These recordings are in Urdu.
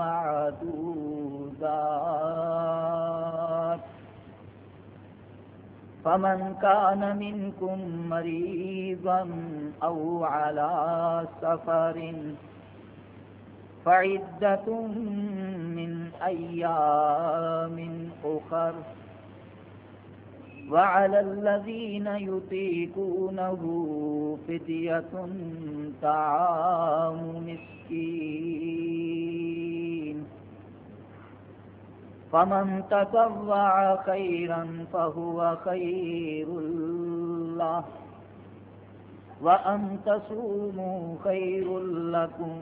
معدودات فمن كان منكم مريضا أو على سفر فعدة من أيام أخر. وعلى الذين يطيقونه فدية طعام مسكين. فمن تطوع خيرا فهو خير له. وأن تصوموا خير لكم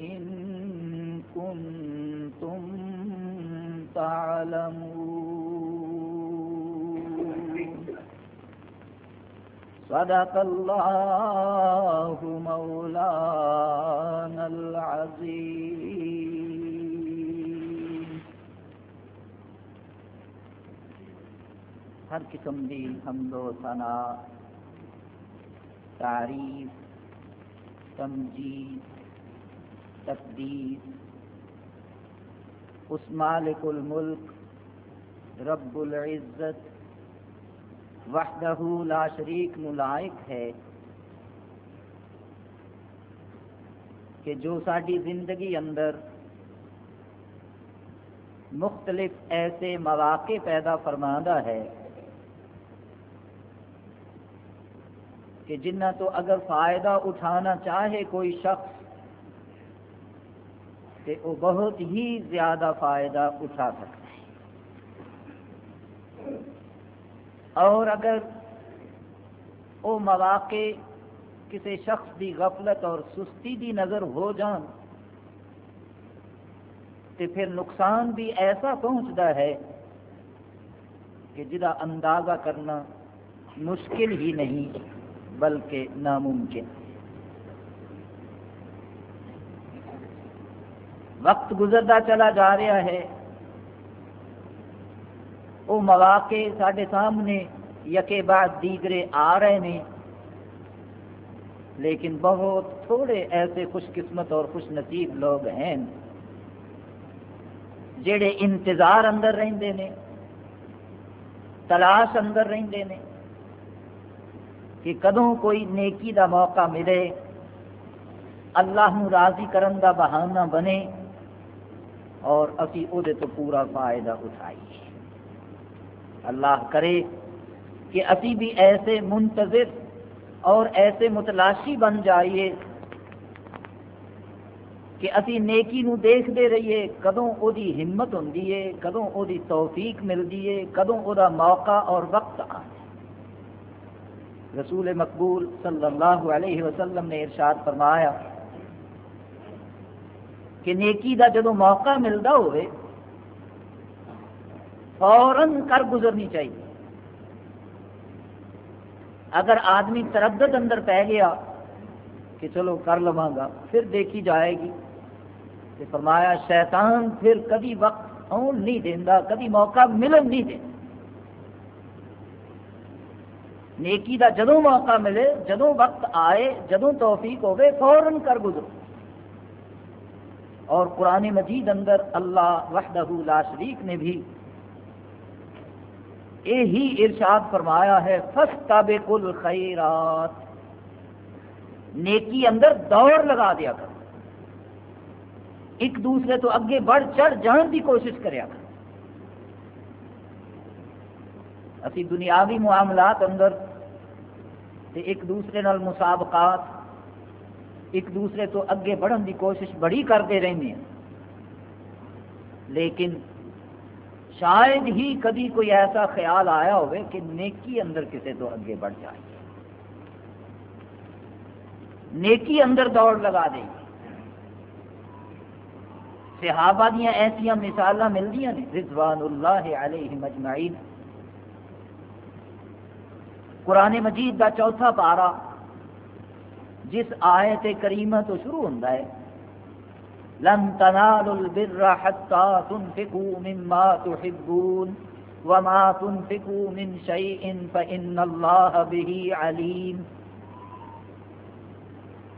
إن كنتم تعلمون. صدق الله مولانا العظيم ہر قسم دی حمد و ثنا، تعریف، تمجید تقدیس اس مالک الملک، رب العزت، وحدہ لا شریک نلائق ہے کہ جو ساری زندگی اندر مختلف ایسے مواقع پیدا فرماندہ ہے۔ کہ جنہ تو اگر فائدہ اٹھانا چاہے کوئی شخص تو وہ بہت ہی زیادہ فائدہ اٹھا سکتا ہے۔ اور اگر وہ مواقع کسی شخص کی غفلت اور سستی دی نظر ہو جان تو پھر نقصان بھی ایسا پہنچتا ہے کہ جدا اندازہ کرنا مشکل ہی نہیں۔ بلکہ ناممکن۔ وقت گزرتا چلا جا رہا ہے۔ وہ مواقع سارے سامنے یکے بعد دیگرے آ رہے ہیں۔ لیکن بہت تھوڑے ایسے خوش قسمت اور خوش نصیب لوگ ہیں۔ جڑے انتظار اندر رہندے نے تلاش اندر رہندے نے کہ کدوں کوئی نیکی دا موقع ملے، اللہ نو راضی کرن دا بہانہ بنے اور اسی او دے تو پورا فائدہ اٹھائیے اللہ کرے کہ اسی بھی ایسے منتظر اور ایسے متلاشی بن جائیے کہ اسی نیکی نو دیکھ دے رہیے، کدوں او دی ہمت ہوں کدوں او دی توفیق ملتی ہے، کدوں او دا موقع اور وقت آ رسول مقبول صلی اللہ علیہ وسلم نے ارشاد فرمایا کہ نیکی دا جدو موقع ملتا ہوئے، فوراً کر گزرنی چاہیے۔ اگر آدمی تردد اندر پہ گیا کہ چلو کر لوا گا، پھر دیکھی جائے گی۔ کہ فرمایا، شیطان پھر کبھی وقت آن نہیں دینا کبھی موقع ملن نہیں دینا نیکی دا جدوں موقع ملے، جدوں وقت آئے، جدوں توفیق ہوگی فوراً کر گزرو۔ اور قرآن مجید اندر اللہ وحدہ لا شریک نے بھی یہی ارشاد فرمایا ہے فس تابق الخیرات نیکی اندر دوڑ لگا دیا کر ایک دوسرے تو اگے بڑھ چڑھ جان کی کوشش کریا کر اسی دنیاوی معاملات اندر تے ایک دوسرے نال مسابقات، ایک دوسرے تو اگے بڑھن دی کوشش بڑی کرتے رہتے ہیں۔ لیکن شاید ہی کبھی کوئی ایسا خیال آیا ہوئے کہ نیکی اندر کسی تو اگے بڑھ جائے۔ نیکی اندر دوڑ لگا دے۔ صحابہ دیا ایسا مثال ملتی ہیں رضوان اللہ علیہ مجمعین قرآن مجید کا چوتھا پارا، جس آیت کریمہ تو شروع ہوتا ہے۔ لن تنالوا البر حتى تنفقوا مما تحبون وما تنفقوا من شيء فإن الله به عليم۔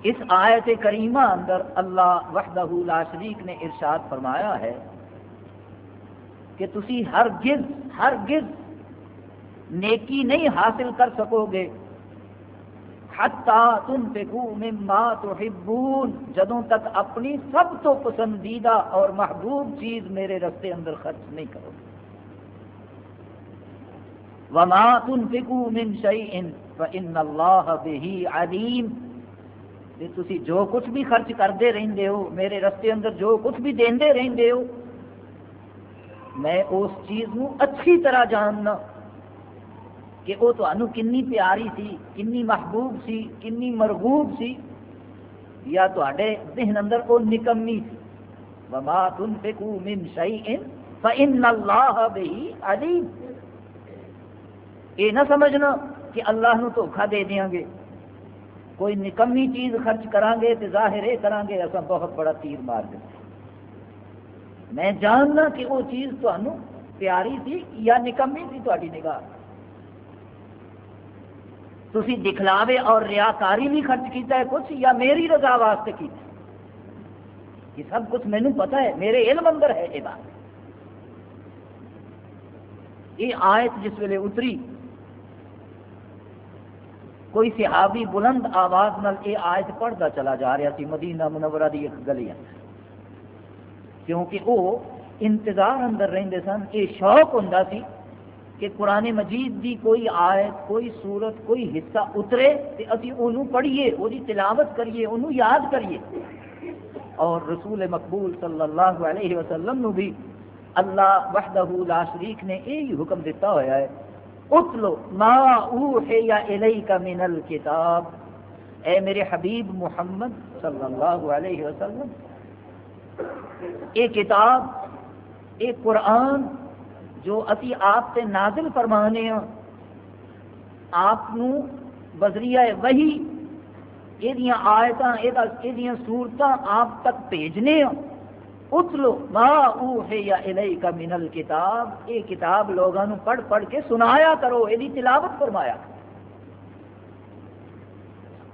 اس آیت کریمہ اندر اللہ وحدہ لا شریک نے ارشاد فرمایا ہے کہ تسی ہر گز ہر گز نیکی نہیں حاصل کر سکو گے۔ مما تحبون، جدوں تک اپنی سب تو پسندیدہ اور محبوب چیز میرے رستے اندر خرچ نہیں کرو گے۔ وما تنفقوا من شيء فإن الله به عليم تسی جو کچھ بھی خرچ کرتے رہندے ہو، میرے رستے اندر جو کچھ بھی دیندے رہندے ہو، میں اس چیز نو اچھی طرح جاننا۔ کہ وہ تمہیں کنی پیاری سی، کنی محبوب سی، کنی مرغوب سی، یا تے ذہن اندر وہ نکمی سی۔ وما تنفقوا من شيء فإن الله به عليم۔ یہ نہ سمجھنا کہ اللہ نو دھوکھا دے دیاں گے۔ کوئی نکمی چیز خرچ کران گے تو ظاہر یہ کران گے، ایسا بہت بڑا تیر مار دیں میں جاننا کہ وہ چیز تمہیں پیاری سی یا نکمی سی تاری نگاہ۔ تھی دکھلاوے اور ریاکاری بھی خرچ کیتا ہے کچھ، یا میری رضا واسطے کیتا ہے؟ یہ سب کچھ مینو پتا ہے، میرے علم اندر ہے یہ بات۔ یہ آیت جس ویلے اتری، کوئی صحابی بلند آواز نال یہ آیت پڑھتا چلا جا رہا سی، مدینہ منورہ دی ایک گلی اندر۔ کیونکہ وہ انتظار اندر رہندے سن، یہ شوق ہوں سی کہ قرآن مجید دی کوئی آیت، کوئی صورت کوئی حصہ اترے تو ابھی انہوں پڑھیے، وہ تلاوت کریے انہوں یاد کریے۔ اور رسول مقبول صلی اللہ علیہ وسلم نو بھی اللہ وحدہ لا شریک نے یہی حکم دیتا ہوا ہے، اتلو ما اوحی الیک من الکتاب۔ اے میرے حبیب محمد صلی اللہ علیہ وسلم اے کتاب اے قرآن جو ابھی آپ سے نازل فرمانے ہیں، آپ بذریعہ وہی یہ آیت یہ سورت آپ تک بھیجنے ہیں۔ اتلو ما اوحی الیک من الکتاب یہ کتاب لوگوں پڑھ پڑھ کے سنایا کرو یہ تلاوت فرمایا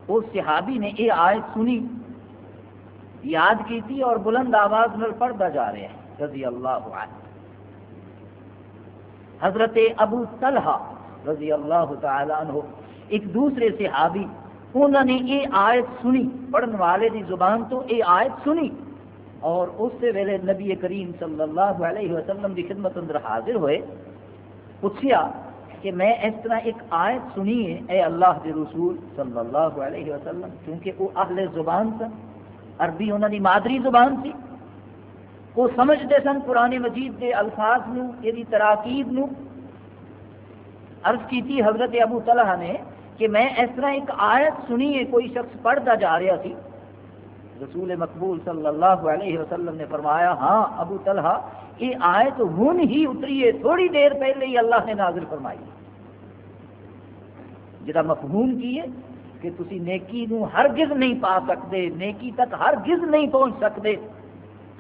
اس صحابی نے یہ آیت سنی، یاد کی تھی اور بلند آواز میں پڑھتا جا رہا ہے، رضی اللہ عنہ۔ حضرت ابو طلحہ رضی اللہ تعالی عنہ، ایک دوسرے صحابی، انہوں نے یہ آیت سنی، پڑھن والے دی زبان تو یہ آیت سنی، اور اس سے ویلے نبی کریم صلی اللہ علیہ وسلم کی خدمت اندر حاضر ہوئے، پوچھیا کہ میں اس طرح ایک آیت سنی ہے، اے اللہ کے رسول صلی اللہ علیہ وسلم، کیونکہ وہ اہل زبان سن عربی انہوں کی مادری زبان تھی۔ وہ سمجھتے سن قرآن مجید کے الفاظ نو یہ تراکیب نو۔ عرض کیتی حضرت ابو طلحہ نے کہ میں اس طرح ایک آیت سنی ہے، کوئی شخص پڑھتا جا رہا تھی۔ رسول مقبول صلی اللہ علیہ وسلم نے فرمایا ہاں ابو طلحہ، یہ آیت ہن ہی اتری ہے، تھوڑی دیر پہلے ہی اللہ نے نازل فرمائی۔ جا مفہوم کی ہے کہ تسی نیکی نو ہرگز نہیں پا سکتے، نیکی تک ہرگز نہیں پہنچ سکتے۔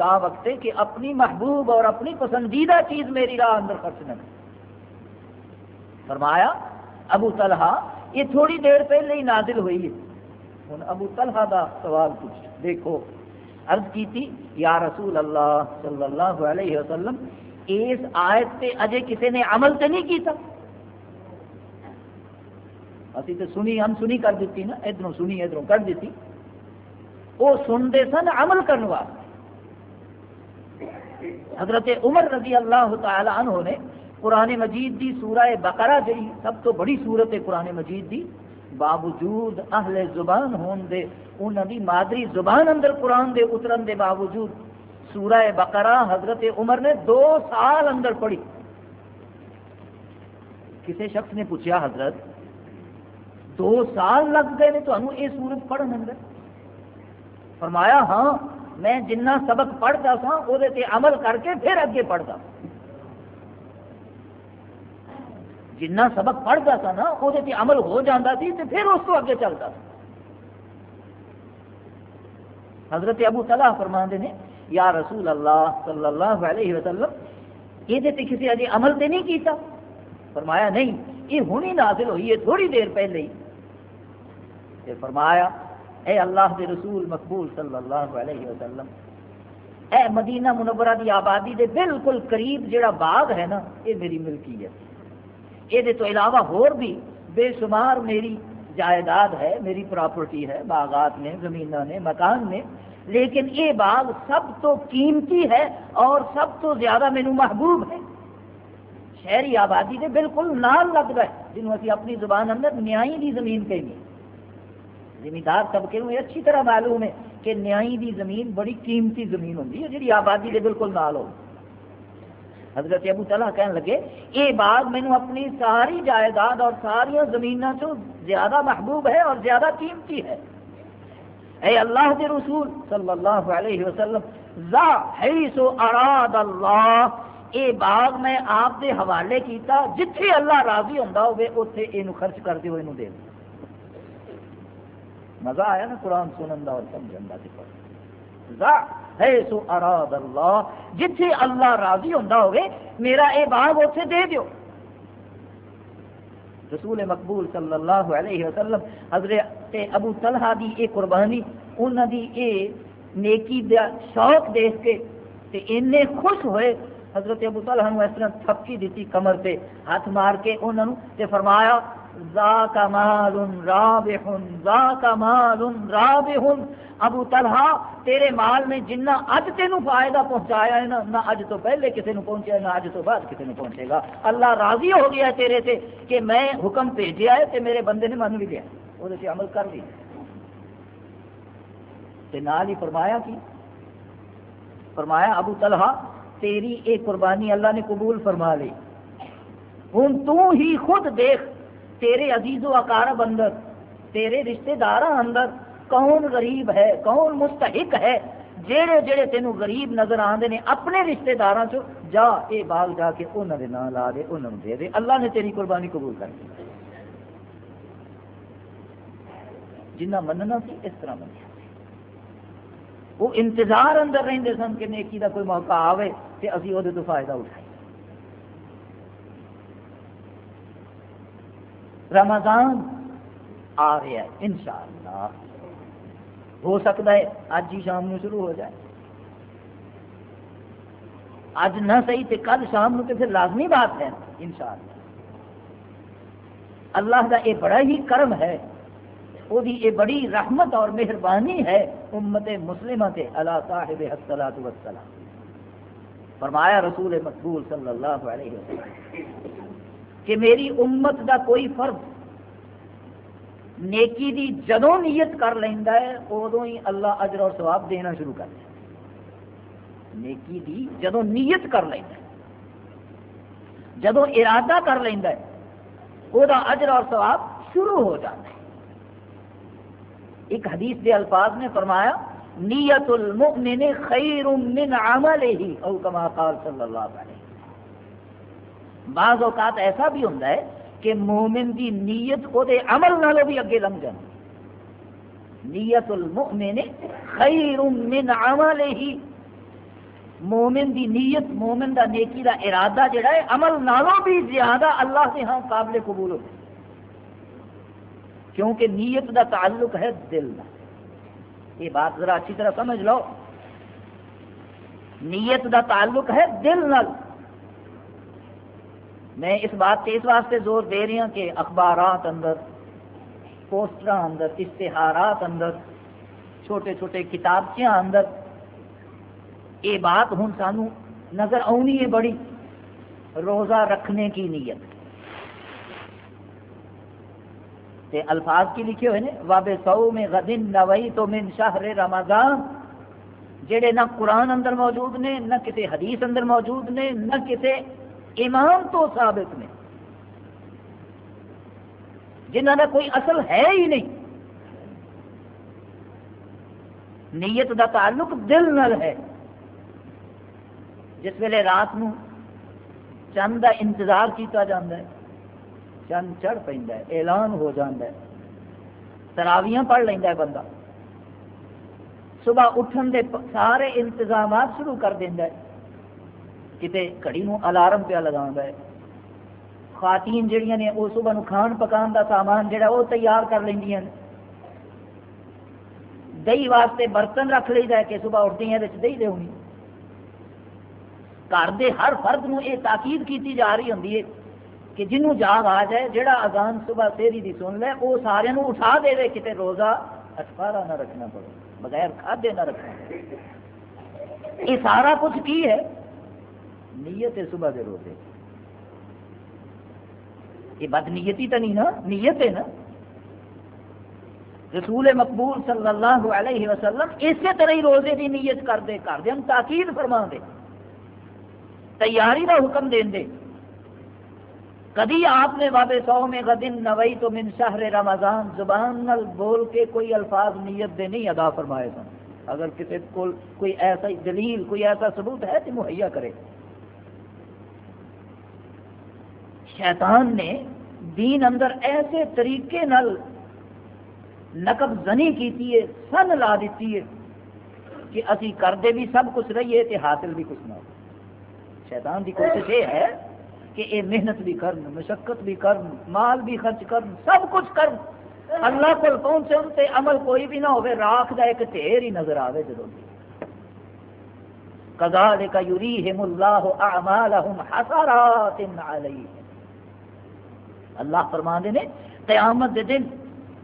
تا وقت کہ اپنی محبوب اور اپنی پسندیدہ چیز میری راہ اندر خرچ نہ فرمایا، ابو طلحہ، یہ تھوڑی دیر پہلے ہی نازل ہوئی ہے۔ ہوں ابو طلحہ دا سوال پوچھ دیکھو، عرض کی تھی، یا رسول اللہ صلی اللہ علیہ وسلم، اس آیت سے اجے کسی نے عمل تو نہیں کیتا؟ اسی تو سنی، ہم سنی کر دیتی نا ادھر سنی ادھر کر دیتی۔ وہ سنتے سن عمل کرنے واسطے حضرت عمر رضی اللہ تعالی عنہ نے قرآن مجید دی سورہ بقرہ جی سب تو بڑی صورت ہے قرآن مجید دی، باوجود اہل زبان ہون دے انہوں دی مادری زبان اندر قرآن دے اترن دے باوجود سورہ بقرہ حضرت عمر نے دو سال اندر پڑھی۔ کسی شخص نے پوچھا، حضرت، دو سال لگ گئے نے تو یہ سورت پڑھن اندر؟ فرمایا ہاں میں جنہ سبق پڑھتا سا وہ عمل کر کے پھر اگے پڑھتا۔ جنہ سبق پڑھتا سا نا وہ عمل ہو جاتا سی تو پھر اس کو اگے چلتا سا حضرت ابو صلاح فرما نے، یا رسول اللہ صلی اللہ علیہ وسلم یہ کسی اجے عمل تے نہیں کیتا۔ فرمایا، نہیں، یہ ہونی نازل ہوئی ہے تھوڑی دیر پہلے ہی۔ فرمایا اے اللہ کے رسول مقبول صلی اللہ علیہ وسلم، اے مدینہ منورہ دی آبادی دے بالکل قریب جڑا باغ ہے نا یہ میری ملکیت۔ یہ تو علاوہ ہور بھی بے شمار میری جائیداد ہے، میری پراپرٹی ہے، باغات نے زمین نے، مکان نے۔ لیکن یہ باغ سب تو قیمتی ہے اور سب تو زیادہ مینو محبوب ہے۔ شہری آبادی دے بالکل نال لگ رہا ہے، جنہوں اپنی زبان اندر نیائی دی زمین کہیں زمیندار طبقے میں اچھی طرح معلوم ہے کہ نیائی دی زمین بڑی قیمتی زمین ہوتی ہے جی آبادی کے بالکل نال ہو حضرت ابو تلا کہنے لگے یہ بات مینو اپنی ساری جائیداد اور ساری زمین چ زیادہ محبوب ہے اور زیادہ قیمتی ہے۔ اے اللہ کے رسول صلی اللہ علیہ وسلم، ذا حیث اراد اللہ، اے باغ میں آپ دے حوالے کیتا، جتھے اللہ راضی ہوتا ہوئے اتنے یہ خرچ کر دے دے دو۔ مزہ آیا نا قرآن سنن دا اور سمجھن کا ہے سو اراد اللہ۔ جتھے اللہ راضی ہوں ہوگے میرا اے باغ اتنے دے دیو۔ رسول مقبول صلی اللہ علیہ وسلم، حضرت ابو طلحہ دی اے قربانی انہوں دی اے نیکی دا شوق دیکھ کے تے انے خوش ہوئے۔ حضرت ابو طلحہ نے اس طرح تھپکی دیتی کمر پہ ہاتھ مار کے انہوں نے تے فرمایا ذاک مال رابح، ذاک مال رابح. ابو طلحہ، تیرے مال نے جنہ اج تینوں فائدہ پہنچایا ہے نا، نہ اج تو پہلے کسی نے پہنچا نہ اج تو بعد کسی نے پہنچے گا. اللہ راضی ہو گیا ہے تیرے سے کہ میں حکم بھیجا ہے تے میرے بندے نے من بھی لیا وہ عمل کر لیا۔ نال ہی فرمایا کی فرمایا ابو طلحہ، تیری ایک قربانی اللہ نے قبول فرما لی۔ ہوں تو ہی خود دیکھ تیرے عزیز و اقارب اندر، تیرے رشتہ دار اندر کون غریب ہے، کون مستحق ہے؟ جہے جہے تینوں غریب نظر آتے ہیں اپنے رشتہ دار جا یہ باغ جا کے انہوں نے نام لا دے انہوں نے دے دے۔ اللہ نے تیری قربانی قبول کر دی۔ جنہ مننا سی، اس طرح منیا وہ انتظار اندر رہتے سن کہ نیکی کا کوئی موقع آئے تو ابھی وہ فائدہ اٹھائے۔ رمضان آ رہا ہے، انشاءاللہ۔ ہو سکتا ہے اج ہی شام شروع ہو جائے۔ اج نہ صحیح تو کل شام تو پھر لازمی بات ہے، انشاءاللہ۔ اللہ کا یہ بڑا ہی کرم ہے، وہ یہ بڑی رحمت اور مہربانی ہے، امت مسلمہ تے اللہ صاحب حسلات وسلام فرمایا رسول مقبول صلی اللہ علیہ وسلم۔ کہ میری امت دا کوئی فرد نیکی دی جدوں نیت کر لینا ہے ادو ہی اللہ اجر اور ثواب دینا شروع کر دیا نیکی دی جدوں نیت کر لینا ہے، جدوں ارادہ کر لینا ہے وہ اجر اور ثواب شروع ہو جاتا ہے۔ ایک حدیث دے الفاظ نے فرمایا، نیت المؤمن خیر من عملہ، او کما قال صلی اللہ علیہ وسلم۔ بعض اوقات ایسا بھی ہوتا ہے کہ مومن دی نیت وہ عمل نالوں بھی اگے لنگ جائے نیت المؤمن خیر من عملہ۔ مومن دی نیت، مومن دا نیکی دا ارادہ جڑا ہے، عمل نالوں بھی زیادہ اللہ سے ہاں قابل قبول ہوتا ہے۔ کیونکہ نیت دا تعلق ہے دل کا یہ بات ذرا اچھی طرح سمجھ لو۔ نیت دا تعلق ہے دل نل میں اس بات سے اس واسطے زور دے رہی ہوں کہ اخبارات اندر پوسٹر اندر، اشتہارات اندر، چھوٹے چھوٹے کتابچیاں اندر، یہ بات ہوں سانو نظر آنی ہے بڑی، روزہ رکھنے کی نیت۔ تے الفاظ کی لکھے ہوئے نے واب سو میں غدن نوئی تو من شہر رمضان۔ جڑے نہ قرآن اندر موجود نے، نہ کسی حدیث اندر موجود نے، نہ کسی امام تو ثابت نے جنہ کا کوئی اصل ہے ہی نہیں۔ نیت دا تعلق دل نل ہے۔ جس ویلے رات نو چند کا انتظار کیتا جاندہ ہے چند چڑھ پہ اعلان ہو جاندہ ہے۔ تراویاں پڑھ لینا ہے بندہ۔ صبح اٹھن دے سارے انتظامات شروع کر دینا ہے۔ کتے کڑی نو الارم پہ لگا ہے خواتین جڑیاں نے وہ صبح نو کھان پکان دا سامان جڑا وہ تیار کر لینیاں دہی واسطے برتن رکھ لی ہے کہ صبح اٹھتی ہیں دہی دے ہونی گھر دے ہر فرد نو یہ تاکید کیتی جا رہی ہوں کہ جنوں جاگ آ جائے جہاں اذان صبح سیری دی سن لے وہ سارے اٹھا دے دے کتے روزہ اٹھارہ نہ رکھنا پڑے بغیر کھادے نہ رکھنا یہ سارا کچھ کی ہے نیت ہے، صبح کے روزے۔ یہ بد نیتی تو نہیں نا، نیت ہے نا۔ رسول مقبول صلی اللہ علیہ وسلم اسی طرح ہی روزے کی نیت کر دے ہم تاکید فرما دے تیاری کا حکم دین دے کدی آپ نے بابے سو میں غدن نوئی تو من شہر رمضان زبان نل بول کے کوئی الفاظ نیت دے نہیں ادا فرمائے سن۔ اگر کسی کو کوئی ایسا دلیل، کوئی ایسا ثبوت ہے تو مہیا کرے۔ شیطان نے دین اندر ایسے طریقے نل نقب زنی کی سن لا دیتی ہے کہ اسی کرتے بھی سب کچھ رہیے تے حاصل بھی کچھ نہ ہو۔ شیطان کی کوشش یہ ہے کہ یہ محنت بھی کرن، مشقت بھی کرن، مال بھی خرچ کرن، سب کچھ کرن۔ اللہ کو پہنچے تے عمل کوئی بھی نہ ہوئے راکھ دا ایک ٹھیر ہی نظر آوے جدوں کذالک یریہم اللہ اعمالہم حسرات علیہ۔ اللہ فرماندے نے، قیامت دے دن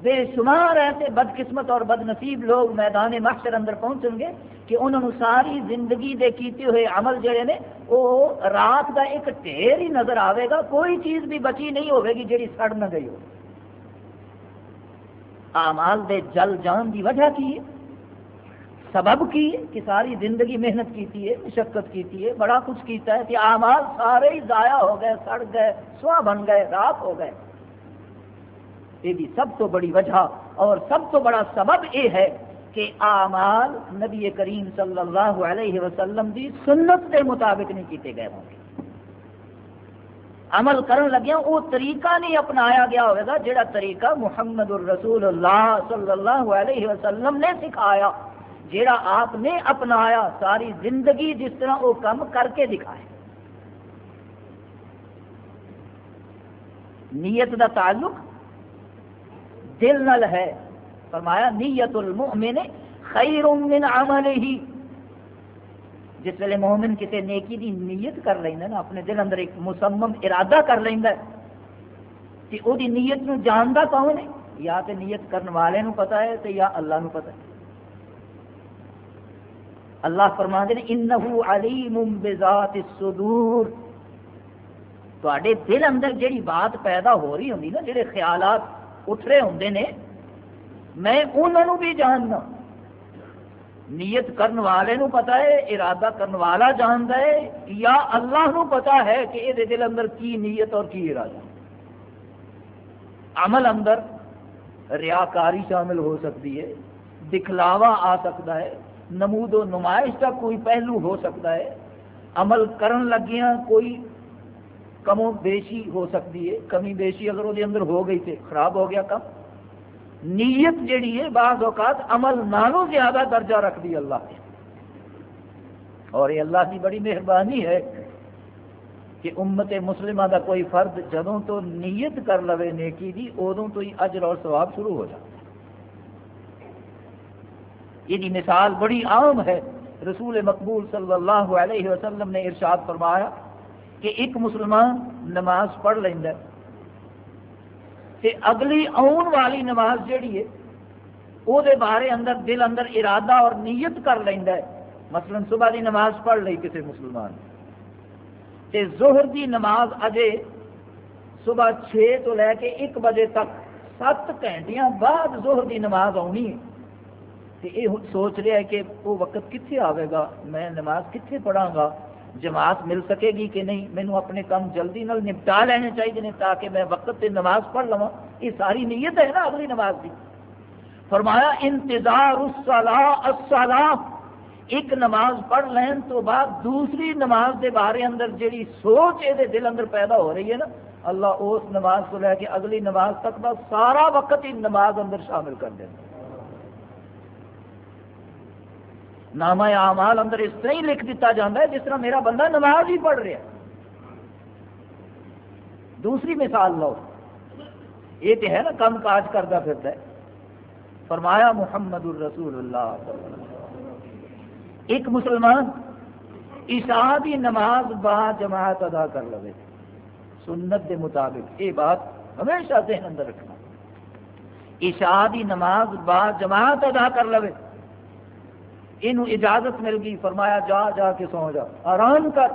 بے شمار ایسے بد قسمت اور بد نصیب لوگ میدان محشر اندر پہنچیں گے کہ انہوں نے ساری زندگی دے کیتے ہوئے عمل جڑے نے، وہ رات کا ایک ڈھیر ہی نظر آئے گا، کوئی چیز بھی بچی نہیں ہوے گی جڑی سڑ نہ گئی ہو۔ آمال دے جل جان دی وجہ کی ہے؟ سبب کی ہے کہ ساری زندگی محنت کیتی ہے، مشقت کیتی ہے، بڑا کچھ کیتا ہے کہ آمال سارے ہی ضائع ہو گئے، سڑ گئے سوا بن گئے، راک ہو گئے۔ یہ بھی سب تو بڑی وجہ اور سب تو بڑا سبب یہ ہے کہ آمال نبی کریم صلی اللہ علیہ وسلم دی سنت کے مطابق نہیں کیتے گئے ہوں گے۔ عمل کرن لگیا وہ طریقہ نہیں اپنایا گیا ہوئے گا، جڑا طریقہ محمد الرسول اللہ صلی اللہ علیہ وسلم نے سکھایا۔ جڑا آپ نے اپنایا ساری زندگی جس طرح وہ کام کر کے دکھایا نیت دا تعلق دل نل ہے۔ فرمایا، نیت المؤمن خیر من عمل ہی جس ویلے مومن کسی نیکی دی نیت کر لینا نا، اپنے دل اندر ایک مسمم ارادہ کر لینا کہ وہ دی نیت نو جاندا کون ہے؟ یا تے نیت کرنے والے نو پتا ہے، تے یا اللہ نو پتا ہے۔ اللہ فرما دے انہو علیم بذات الصدور. دل اندر جڑی بات پیدا ہو رہی ہوندی نا جڑے خیالات اٹھ رہے ہوں نے، میں انہوں بھی جاننا۔ نیت کرن والے نو پتا ہے، ارادہ کرن والا جانتا ہے، یا اللہ نو پتا ہے کہ یہ دل اندر کی نیت اور کی ارادہ۔ عمل اندر ریاکاری شامل ہو سکتی ہے، دکھلاوا آ سکتا ہے نمود و نمائش کا کوئی پہلو ہو سکتا ہے۔ عمل کرن لگیاں کوئی کم و بیشی ہو سکتی ہے۔ کمی بیشی اگر وہ اندر ہو گئی تھی، خراب ہو گیا کم۔ نیت جیڑی ہے، بعض اوقات عمل نالوں زیادہ درجہ رکھ دی اللہ نے۔ اور یہ اللہ کی بڑی مہربانی ہے کہ امت مسلمہ دا کوئی فرد جدوں تو نیت کر لوے نیکی دی ادوں تو ہی اجر اور ثواب شروع ہو جاتا۔ یہ مثال بڑی عام ہے۔ رسول مقبول صلی اللہ علیہ وسلم نے ارشاد فرمایا کہ ایک مسلمان نماز پڑھ لینا تے اگلی آن والی نماز جیڑی ہے وہ بارے اندر دل اندر ارادہ اور نیت کر لینا ہے۔ مثلا صبح دی نماز پڑھ لی کسی مسلمان تے تے زہر دی نماز اجے صبح چھ تو لے کے ایک بجے تک سات گھنٹیاں بعد زہر دی نماز آنی ہے۔ تے یہ سوچ رہا ہے کہ وہ وقت کتنے آئے گا؟ میں نماز کتنے پڑھا گا؟ جماعت مل سکے گی کہ نہیں؟ مینو اپنے کام جلدی نال نپٹا لینے چاہیے تاکہ میں وقت تے نماز پڑھ لوا یہ ساری نیت ہے نا اگلی نماز کی فرمایا، انتظار الصلاح ایک نماز پڑھ لین تو بعد دوسری نماز دے بارے اندر جیڑی سوچ یہ دل اندر پیدا ہو رہی ہے نا، اللہ اس نماز کو لے کے اگلی نماز تک کا سارا وقت ہی نماز اندر شامل کر دینا۔ نامہ اعمال اندر اس طرح ہی لکھ دیتا جاتا ہے جس طرح میرا بندہ نماز ہی پڑھ رہا ہے۔ دوسری مثال لو۔ یہ تو ہے نا کم کاج کرتا پھرتا ہے۔ فرمایا محمد الرسول اللہ۔ ایک مسلمان عشاء کی نماز با جماعت ادا کر لے سنت کے مطابق یہ بات ہمیشہ ذہن اندر رکھنا۔ عشاء کی نماز با جماعت ادا کر لے یہ اجازت مل گئی، فرمایا، جا جا کے سو، جا۔ آرام کر۔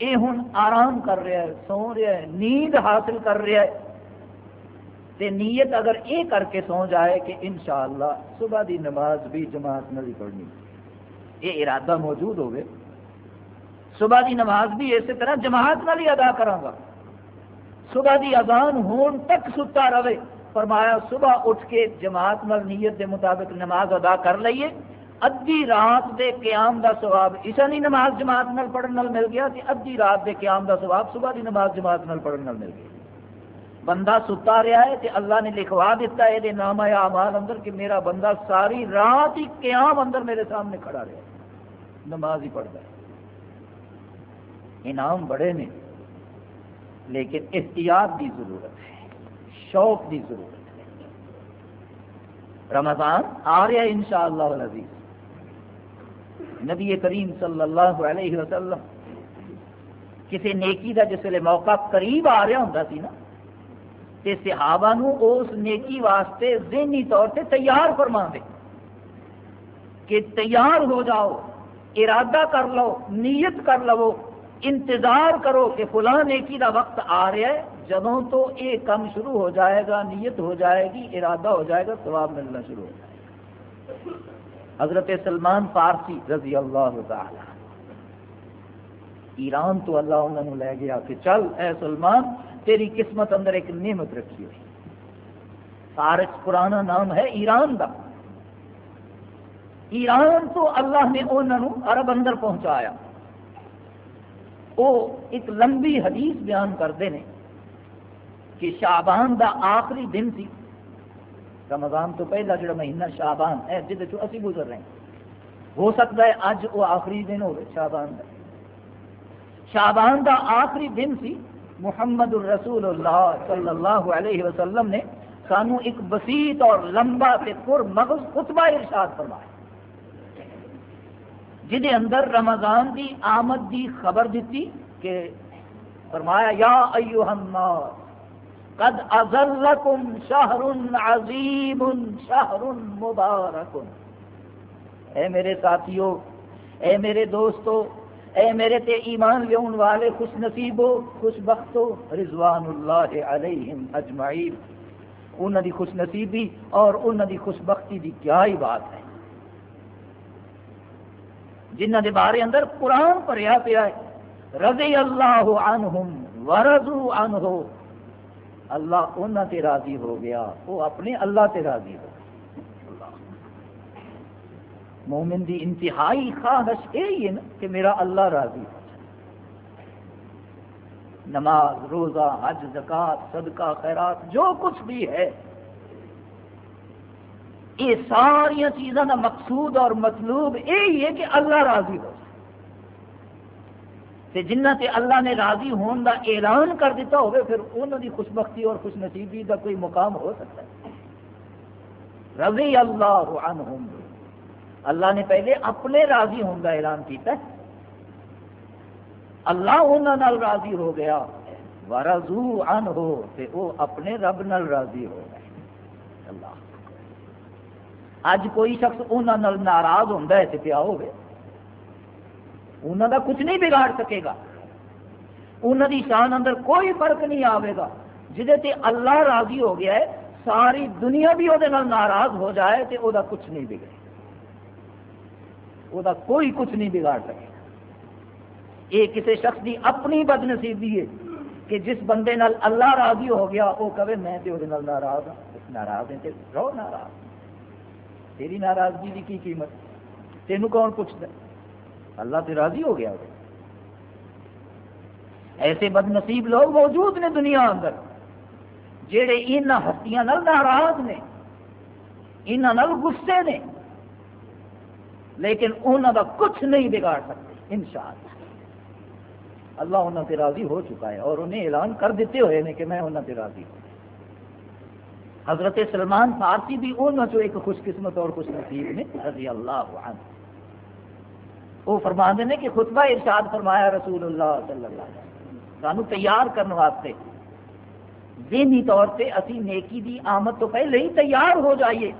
یہ ہوں آرام کر رہا ہے، سو رہا ہے، نیند حاصل کر رہا ہے۔ تے نیت اگر یہ کر کے سو جائے کہ انشاءاللہ صبح دی نماز بھی جماعت نہیں پڑھنی۔ یہ ارادہ موجود ہوگی صبح دی نماز بھی اسی طرح جماعت نال ہی ادا کروں گا۔ صبح دی اذان ہون تک ستا رہے۔ فرمایا، صبح اٹھ کے جماعت نال نیت دے مطابق نماز ادا کر لئیے۔ ادھی رات دے قیام دا ثواب عشاء دی نماز جماعت نال پڑھن نال مل گیا تے ادھی رات دے قیام دا ثواب صبح دی نماز جماعت نال پڑھن نال مل گیا۔ بندہ ستا رہا ہے تے اللہ نے لکھوا دیتا ہے، یہ نام یا اعمال اندر کہ میرا بندہ ساری رات ہی قیام اندر میرے سامنے کھڑا رہا ہے نماز ہی پڑھتا ہے۔ انعام بڑے نے، لیکن احتیاط کی ضرورت ہے، شوق کی ضرورت ہے۔ رمضان آ رہا ہے انشاءاللہ العزیز۔ نبی کریم صلی اللہ علیہ وسلم، کسی نیکی کا جس ویلے موقع قریب آ رہا ہوں سی نا، تے صحابہ نو اس نیکی واسطے ذہنی طور سے تیار فرما دے کہ تیار ہو جاؤ، ارادہ کر لو، نیت کر لو، انتظار کرو کہ فلاں نیکی دا وقت آ رہا ہے، جدوں تو یہ کم شروع ہو جائے گا، نیت ہو جائے گی، ارادہ ہو جائے گا، ثواب ملنا شروع ہو جائے گا۔ حضرت سلمان فارسی رضی اللہ تعالی ایران تو اللہ انہوں نے لے گیا کہ چل اے سلمان، تیری قسمت اندر ایک نعمت رکھی ہوئی۔ فارس پرانا نام ہے ایران کا ایران تو اللہ نے انہوں عرب اندر پہنچایا۔ وہ ایک لمبی حدیث بیان کرتے ہیں کہ شابان دا آخری دن سی۔ رمضان تو پہلا جڑا مہینہ شابان ہے جہد چو اسی گزر رہے ہیں۔ ہو سکتا ہے اج وہ آخری دن ہوئے شابان کا شابان کا آخری دن سی محمد الرسول اللہ صلی اللہ علیہ وسلم نے سانو ایک بسیط اور لمبا سے پر مغز خطبہ ارشاد فرمایا۔ جہد اندر رمضان کی آمد کی خبر دیتی کہ فرمایا، یا ایوہ الناس قد ازلکم شہر عظیم شہر مبارک اے میرے ساتھیو، اے میرے دوستو، اے میرے تے ایمان لیون والے خوش نصیبو، خوش بختو، رضوان اللہ علیہم اجمعین. انہوں دی خوش نصیبی اور انہوں دی خوش بختی دی کیا ہی بات ہے؟ جنہ دے بارے اندر قرآن پڑھیا پیا ہے، رضی اللہ عنہم ورضو عنہ. اللہ انہوں تے راضی ہو گیا، وہ اپنے اللہ تے راضی ہو مومن دی انتہائی خواہش یہی ہے نا کہ میرا اللہ راضی ہو نماز، روزہ، حج زکات صدقہ، خیرات، جو کچھ بھی ہے، یہ ساری چیزوں کا مقصود اور مطلوب یہی ہے کہ اللہ راضی ہو تے جنہ تے اللہ نے راضی ہون دا اعلان کر دیتا ہوئے پھر انہوں دی خوش بختی اور خوش نصیبی دا کوئی مقام ہو سکتا ہے؟ رضی اللہ عنہم۔ اللہ نے پہلے اپنے راضی ہون دا اعلان کیتا ہے۔ اللہ انہوں نال راضی ہو گیا۔ ورزو ان ہو تے وہ اپنے رب نال راضی ہو گئے اللہ۔ اج کوئی شخص انہوں نال ناراض ہوتا ہے تے پیا ہو گیا انہوں کا کچھ نہیں بگاڑ سکے گا۔ انہوں کی شان اندر کوئی فرق نہیں آئے گا۔ جہد اللہ راضی ہو گیا ہے، ساری دنیا بھی وہ ناراض ہو جائے تو وہ کچھ نہیں بگڑے۔ وہ کوئی کچھ نہیں بگاڑ سکے۔ یہ کسی شخص کی اپنی بد نصیبی ہے کہ جس بندے نال اللہ راضی ہو گیا وہ کہے میں تو وہ ناراض ہوں ناراض ہیں رہو ناراض۔ تیری ناراضگی کی کی قیمت؟ تینوں کون پوچھتا اللہ تو راضی ہو گیا ایسے بد نصیب لوگ موجود نے دنیا اندر جہے ان ہستیاں ناراض نے انہوں غصے نے، لیکن انہوں کا کچھ نہیں بگاڑ سکتے، انشاءاللہ۔ اللہ انہوں سے راضی ہو چکا ہے اور انہیں اعلان کر دیتے ہوئے نے کہ میں انہوں سے راضی ہوں۔ حضرت سلمان فارسی بھی انہوں سے ایک خوش قسمت اور خوش نصیب نے، رضی اللہ عنہ۔ وہ فرما نے کہ خطبہ ارشاد فرمایا رسول اللہ صلی اللہ علیہ وسلم سانو تیار کرنے واسطے۔ ذہنی طور پہ اسی نیکی دی آمد تو پہلے ہی تیار ہو جائیے۔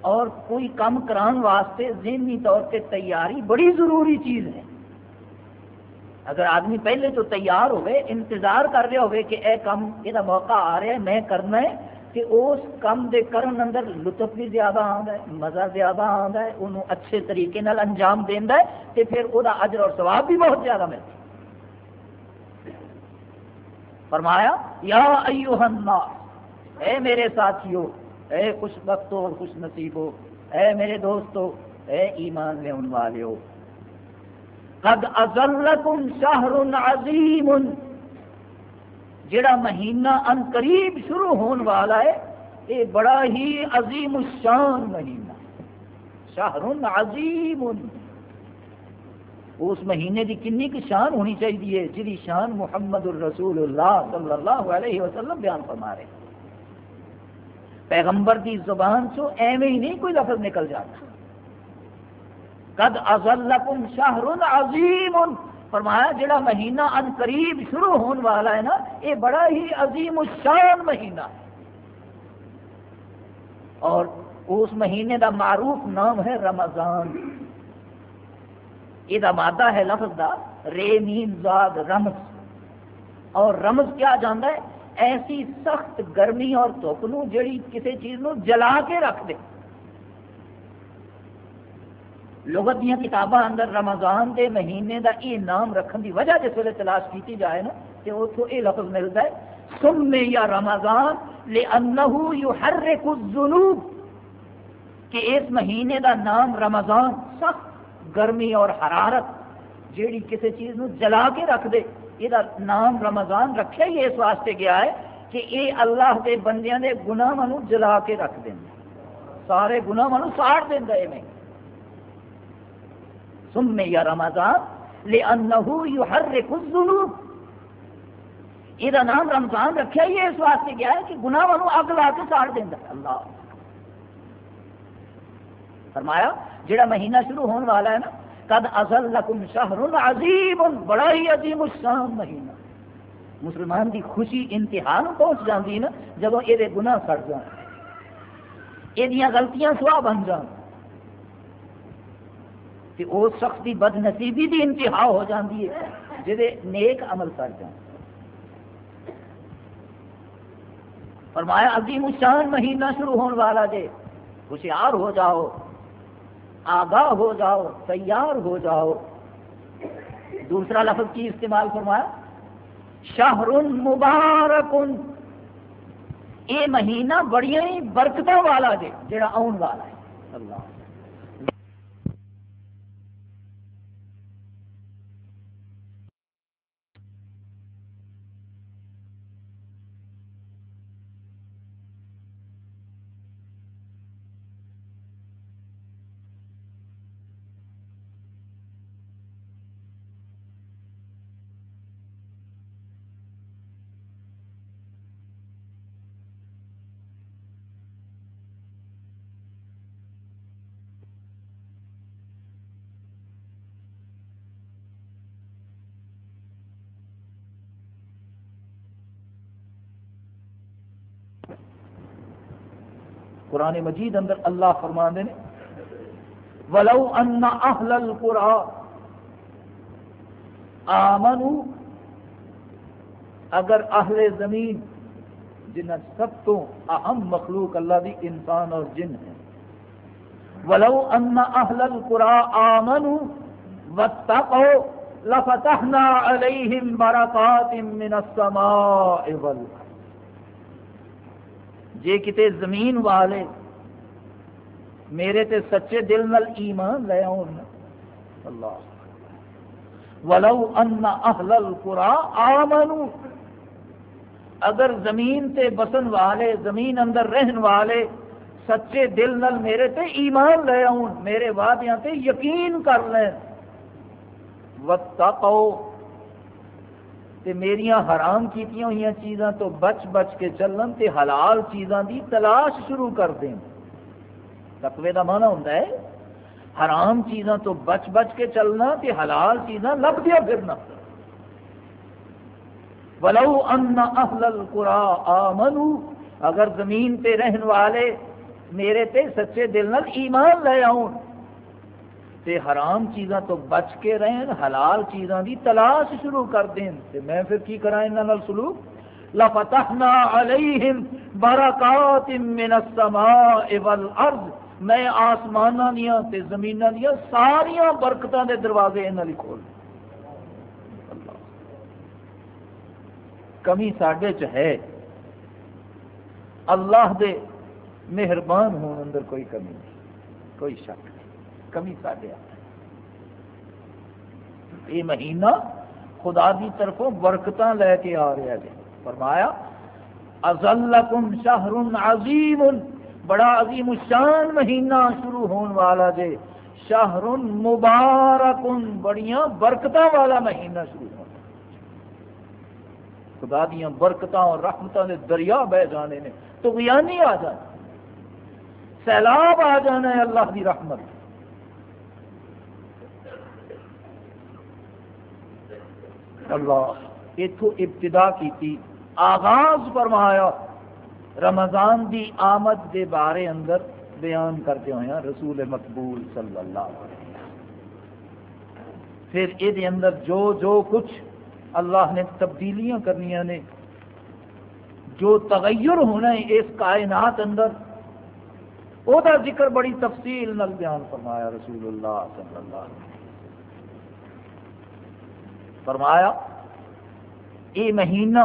اور کوئی کام کران واسطے ذہنی طور پہ تیاری بڑی ضروری چیز ہے۔ اگر آدمی پہلے تو تیار ہوئے، انتظار کر رہے ہوئے کہ اے کام یہ موقع آ رہا ہے، میں کرنا ہے۔ کہ اس کام دے کرن اندر لطف بھی زیادہ آتا ہے، مزہ زیادہ آتا ہے، انہوں اچھے طریقے نال انجام دینا ہے تو پھر وہ اجر اور ثواب بھی بہت زیادہ ملتا ہے۔ فرمایا، یا ایوہ الناس، اے میرے ساتھیو، اے خوش بختو اور خوش نصیبو اے میرے دوستو، اے ایمان لے ان والے ہو۔ قد ازلکم شہر عظیم جڑا مہینہ ان قریب شروع ہون والا ہے یہ بڑا ہی عظیم الشان مہینہ۔ شہر عظیم اس مہینے کی کنی کی شان ہونی چاہیے جی شان محمد الرسول اللہ صلی اللہ علیہ وسلم بیان فرما رہے پیغمبر کی زبان چو ایویں ہی نہیں کوئی لفظ نکل جاتا۔ قد ازلکم شہر عظیم فرمایا جڑا مہینہ ان قریب شروع ہون والا ہے نا، یہ بڑا ہی عظیم الشان مہینہ۔ اور اس مہینے دا معروف نام ہے رمضان۔ یہ مادہ ہے لفظ دا رے میم زاد رمز اور رمز کیا جانا ہے؟ ایسی سخت گرمی اور دھوپ نو جڑی کسی چیز نو جلا کے رکھ دے۔ لغت دیا کتاباں اندر رمضان دے مہینے دا یہ نام رکھن دی وجہ جس ویلے تلاش کیتی جائے نا کہ اتوں یہ لفظ ملتا ہے سم یا رمضان لے انہو الذنوب۔ کہ اس مہینے دا نام رمضان سخت گرمی اور حرارت، جیڑی کسی چیز نو جلا کے رکھ دے۔ یہ نام رمضان رکھا ہی اس واسطے گیا ہے کہ یہ اللہ کے بندیاں دے گناہ جلا کے رکھ دینا سارے گناہ ساڑ دینا میں۔ سم یا رمضان لے یحرک الذنوب۔ یہ نام رمضان رکھا ہی اس واسطے گیا ہے کہ گناہ والوں اگ لا کے ساڑ دینا اللہ۔ فرمایا، جڑا مہینہ شروع ہونے والا ہے نا، قد ازل لکم شہر عظیم بڑا ہی عظیم الشان مہینہ۔ مسلمان کی خوشی انتہا پہنچ جاتی نا جب یہ گناہ سڑ جان۔ یہ غلطیاں سوا بن جان۔ کہ اس شخص کی بد نصیبی کی انتہا ہو جاتی ہے۔ جہے نیک عمل کر جان فرمایا، عظیم الشان مہینہ شروع ہونے والا جے ہوشیار ہو جاؤ۔ آگاہ ہو جاؤ۔ تیار ہو جاؤ۔ دوسرا لفظ کی استعمال فرمایا شہر مبارک یہ مہینہ بڑی برکتوں والا جے جڑا آن والا ہے۔ اللہ۔ قرآن مجید اندر اللہ فرما دے ولو ان اہل القرآن آمنوا، اگر اہل زمین، جنہ سب تو اہم مخلوق اللہ دی انسان اور جن ہے ولو ان اہل القرا آمنوا، واتقوا لفتحنا علیہم برکات من السماء والارض جے کتے زمین والے میرے تے سچے دل نال ایمان لے آن اللہ۔ ولو ان اہل القرا آمنوا اگر زمین تے بسن والے، زمین اندر رہن والے سچے دل نل میرے تے ایمان لے آن میرے وعدیاں تے یقین کر لیں واتقو۔ تے میریاں حرام کیتیاں ہوئی چیزاں تو بچ بچ کے چلن تے حلال چیزاں دی تلاش شروع کر دیں۔ تقوی دا معنی ہوتا ہے، حرام چیزاں تو بچ بچ کے چلنا تے حلال چیزاں لب دیا پھرنا۔ ولو ان اہل القرا آمنو، اگر زمین پہ رہن والے میرے تے سچے دل نال ایمان لے آؤں تے حرام چیزاں تو بچ کے رہن، حلال چیزاں دی تلاش شروع کر دیں تے میں پھر کی کرا انہاں نال سلوک؟ لفتحنا علیہم برکات من السماء والارض میں آسماناں دیاں تے زمیناں دیاں ساریاں برکتاں دے دروازے انہاں لئی کھول۔ کمی سڈے چ ہے۔ اللہ دے مہربان ہونے اندر کوئی کمی نہیں، کوئی شک۔ کمی سڈے یہ مہینہ، خدا کی طرفوں برکت لے کے آ رہا ہے فرمایا ازلکم شہر عظیم، بڑا عظیم الشان مہینہ شروع ہون والا جے شہر مبارک، بڑیاں برکتاں والا مہینہ شروع ہونا خدا دیا برکت اور رحمتوں کے دریا بہ جانے نے۔ تو بیانی آ جانا۔ سیلاب آ جانا ہے اللہ کی رحمت۔ اللہ اتو ابتدا کی آغاز فرمایا، رمضان دی آمد دے بارے اندر بیان کرتے ہوئے رسول مقبول صلی اللہ علیہ وسلم۔ پھر یہ اندر جو جو کچھ اللہ نے تبدیلیاں کرنی نے، جو تغیر ہونا ہے اس کائنات اندر وہ ذکر بڑی تفصیل نل بیان فرمایا رسول اللہ صلی اللہ علیہ وسلم۔ فرمایا یہ مہینہ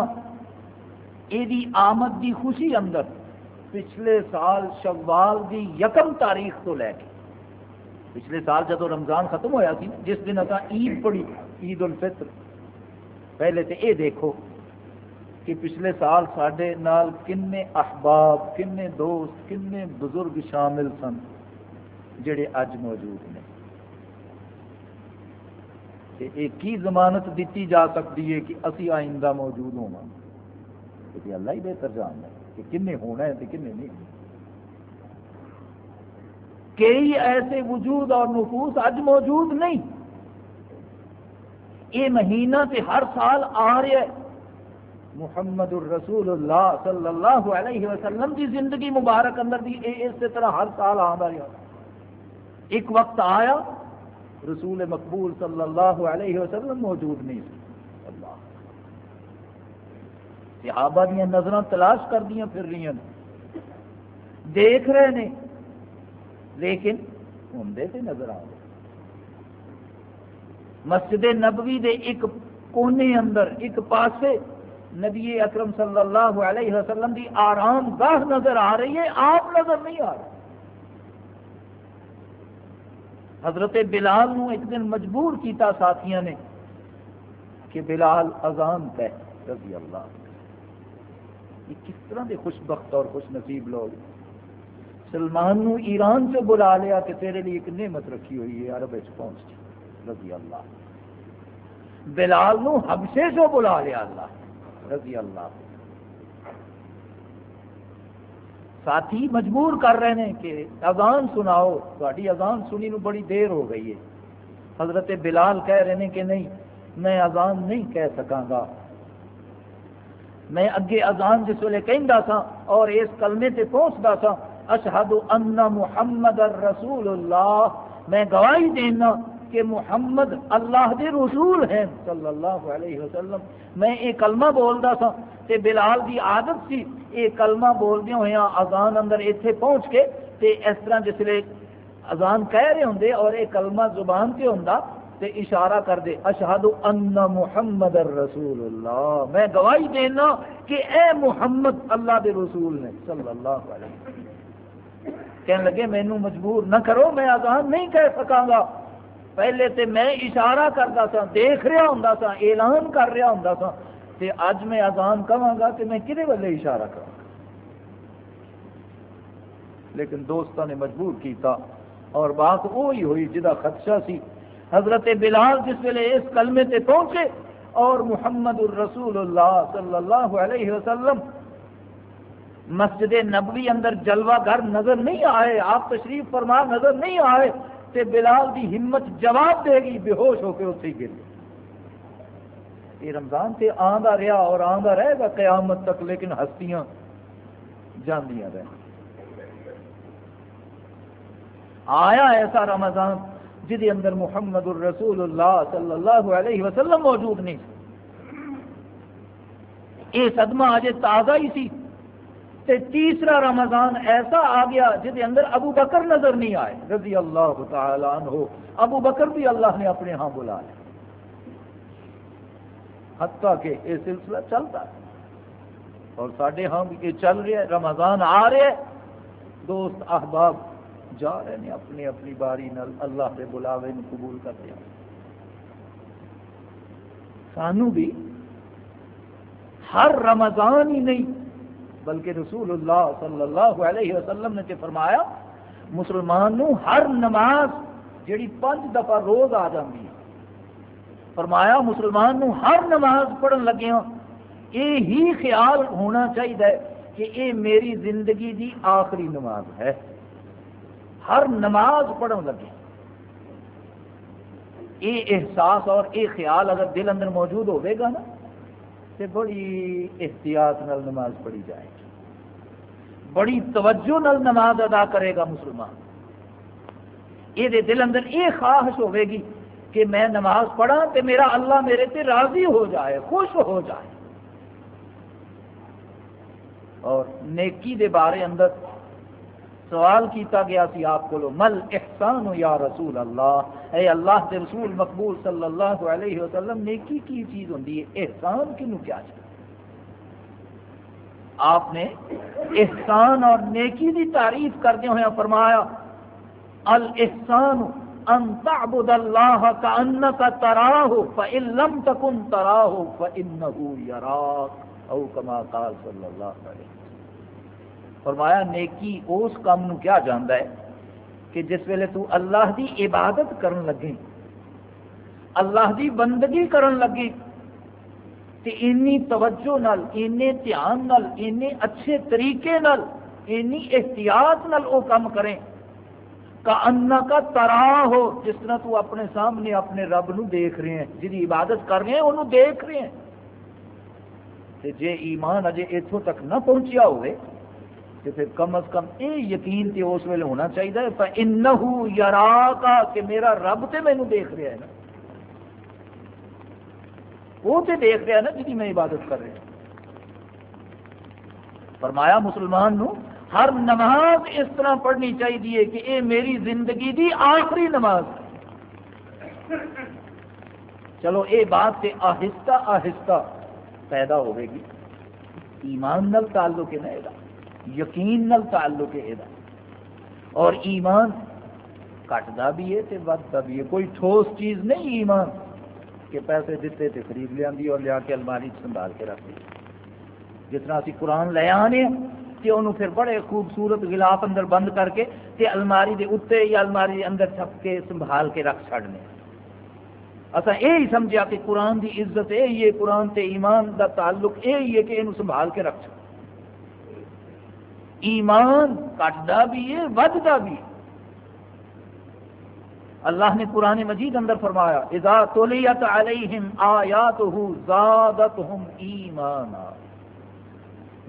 یہ آمد دی خوشی اندر پچھلے سال شوال دی یکم تاریخ تو لے کے۔ پچھلے سال جدو رمضان ختم ہویا سی جس دن اصا عید پڑی، عید الفطر۔ پہلے تو یہ دیکھو کہ پچھلے سال سڈے نال کنے احباب، کنے دوست، کنے بزرگ شامل سن، جڑے اج موجود نے کی ضمانت دیتی جا سکتی ہے کہ اسی آئندہ موجود ہوا کہ اللہ ہی بہتر جاننا کہ کنے ہونا ہے تو کنے نہیں کئی ایسے وجود اور نفوس اج موجود نہیں۔ یہ مہینہ تے ہر سال آ رہا ہے محمد الرسول اللہ صلی اللہ علیہ وسلم کی زندگی مبارک اندر دی اس طرح ہر سال آ رہا ایک وقت آیا رسول مقبول صلی اللہ علیہ وسلم موجود نہیں اللہ۔ صحابہ دیا نظر تلاش کر دیا پھر رہی ہیں۔ دیکھ رہے ہیں لیکن ہوں نظر آ رہے مسجد نبوی دے ایک کونے اندر، ایک پاسے نبی اکرم صلی اللہ علیہ وسلم دی آرام گاہ نظر آ رہی ہے، آپ نظر نہیں آ رہے۔ حضرت بلال نو ایک دن مجبور کیتا ساتھیاں نے کہ بلال اذان کہ رضی اللہ یہ کس طرح دے خوش بخت اور خوش نصیب لوگ۔ سلمان نو ایران سے بلا لیا کہ تیرے لیے ایک نعمت رکھی ہوئی ہے، عرب پہنچ رضی اللہ بلال نو حبشے سے بلا لیا اللہ، رضی اللہ ساتھی مجبور کر رہے ہیں کہ اذان سناؤ تاری اذان سنی نو بڑی دیر ہو گئی ہے۔ حضرت بلال کہہ رہے ہیں کہ نہیں، میں اذان نہیں کہہ سکا گا۔ میں اگے اذان جس ویلے کہہ سا اور اس کلمے تے پہنچتا سا اشہد ان محمد الرسول اللہ۔ میں گواہی دینا کہ محمد اللہ دے رسول ہیں۔ صلی اللہ علیہ وسلم۔ میں یہ کلمہ بولتا سا تے بلال دی عادت سی، یہ کلمہ بولدے ہوئے اذان اندر اتنے پہنچ کے تے اس طرح جسے اذان کہہ رہے ہوں اور یہ کلمہ زبان سے ہوں تے اشارہ کر دے اشہد ان محمد الرسول اللہ۔ میں گواہی دینا کہ اے محمد اللہ دے رسول نے صلی اللہ علیہ وسلم۔ کہنے لگے مینو مجبور نہ کرو، میں اذان نہیں کہہ سکا گا۔ پہلے تے میں اشارہ کرتا سا، دیکھ رہا ہوں سا، اعلان کر رہا ہوں سا، تے اج میں اذان کہاں گا کہ میں کدے والے اشارہ کروں لیکن دوستوں نے مجبور کیتا اور بات وہی ہوئی جہاں خدشہ سی۔ حضرت بلال جس ویلے اس کلمے تے پہنچے اور محمد الرسول اللہ صلی اللہ علیہ وسلم مسجد نبوی اندر جلوہ گھر نظر نہیں آئے، آپ تشریف فرما نظر نہیں آئے تے بلال دی ہمت جواب دے گی، بے ہوش ہو کے اتنے گر یہ رمضان سے آندا رہا اور آندا رہے گا قیامت تک، لیکن ہستیاں جاندیاں رہ آیا ایسا رمضان جہد اندر محمد الرسول اللہ صلی اللہ علیہ وسلم موجود نہیں۔ یہ صدمہ آج تازہ ہی سی۔ تے تیسرا رمضان ایسا آ گیا جہد اندر ابو بکر نظر نہیں آئے۔ رضی اللہ تعالی عنہ، ابو بکر بھی اللہ نے اپنے ہاں بلا لیا۔ حتیٰ کہ یہ سلسلہ چلتا ہے۔ اور سڈے ہاں بھی یہ چل رہا ہے، رمضان آ رہے دوست احباب جا رہے ہیں اپنی اپنی باری نال، اللہ کے بلاوے قبول کر دیا سانو بھی ہر رمضان ہی نہیں بلکہ رسول اللہ صلی اللہ علیہ وسلم نے تے فرمایا مسلمان نو ہر نماز جڑی پانچ دفعہ روز آ جاتی ہے۔ فرمایا مسلمان نو ہر نماز پڑھن لگے ہوں یہ ہی خیال ہونا چاہیے کہ یہ میری زندگی دی آخری نماز ہے۔ ہر نماز پڑھن لگے۔ یہ احساس اور یہ خیال اگر دل اندر موجود ہوئے گا نا تو بڑی احتیاط نل نماز پڑھی جائے۔ گی بڑی توجہ نل نماز ادا کرے گا مسلمان۔ یہ دل اندر یہ خواہش ہوے گی کہ میں نماز پڑھا تو میرا اللہ میرے تے راضی ہو جائے، خوش ہو جائے۔ اور نیکی دے بارے اندر سوال کیتا گیا سی آپ کو مل احسان یا رسول اللہ؟ اے اللہ کے رسول مقبول صلی اللہ علیہ وسلم، نیکی کی چیز ہوں احسان کنو کیا چاہیے؟ آپ نے احسان اور نیکی کی تعریف کرتے ہوئے فرمایا الحسان ان تعبد اللہ کا ان کا تراہ، فإن لم تکن تراہ فإنه یراک، او کما قال صلی اللہ علیہ وسلم. فرمایا، نیکی اس کام نو کیا جاندا ہے کہ جس ویلے تو اللہ دی عبادت کرن لگے، اللہ دی بندگی کرن لگے تے اینی توجہ نال اینے دھیان نال اینے اچھے طریقے نال، اینی احتیاط نال او کام کریں۔ کا انا کا ترا ہو، جس طرح تو اپنے سامنے اپنے رب نو دیکھ رہے ہیں جی عبادت کر رہے ہیں انہوں دیکھ رہے ہیں۔ تے جے ایمان اجے اتوں تک نہ پہنچیا ہوئے کہ پھر کم از کم یہ یقین تے اس ویلے ہونا چاہیے انہو یرا کا کہ میرا رب تے مینو دیکھ رہا ہے نا۔ وہ تے دیکھ رہا نا جی میں عبادت کر رہا فرمایا مسلمان نو، ہر نماز اس طرح پڑھنی چاہیے کہ اے میری زندگی دی آخری نماز۔ چلو اے بات تے آہستہ آہستہ پیدا ہوئے گی ایمان نل تعلق ہے نا یہ یقین نل تعلق ہے اور ایمان کٹتا بھی ہے تے ودتا بھی ہے۔ کوئی ٹھوس چیز نہیں ایمان۔ کہ پیسے دیتے تے خرید لیا اور لیا کے الماری سنبھال کے رکھ لی جتنا اسی قرآن لے آنے تے انہوں پھر بڑے خوبصورت غلاف اندر بند کر کے تے الماری دے اتنے یا الماری دے اندر چھپ کے سنبھال کے رکھ چڑنے اصا یہ سمجھا کہ قرآن دی عزت یہ ہے، قرآن تے ایمان دا تعلق یہ ہے کہ یہ سنبھال کے رکھ چڑ ایمان کٹتا بھی ہے ودتا بھی ہے۔ اللہ نے قرآن مجید اندر فرمایا، اذا تولیت علیہم آیاتہ زادتہم ایمانا.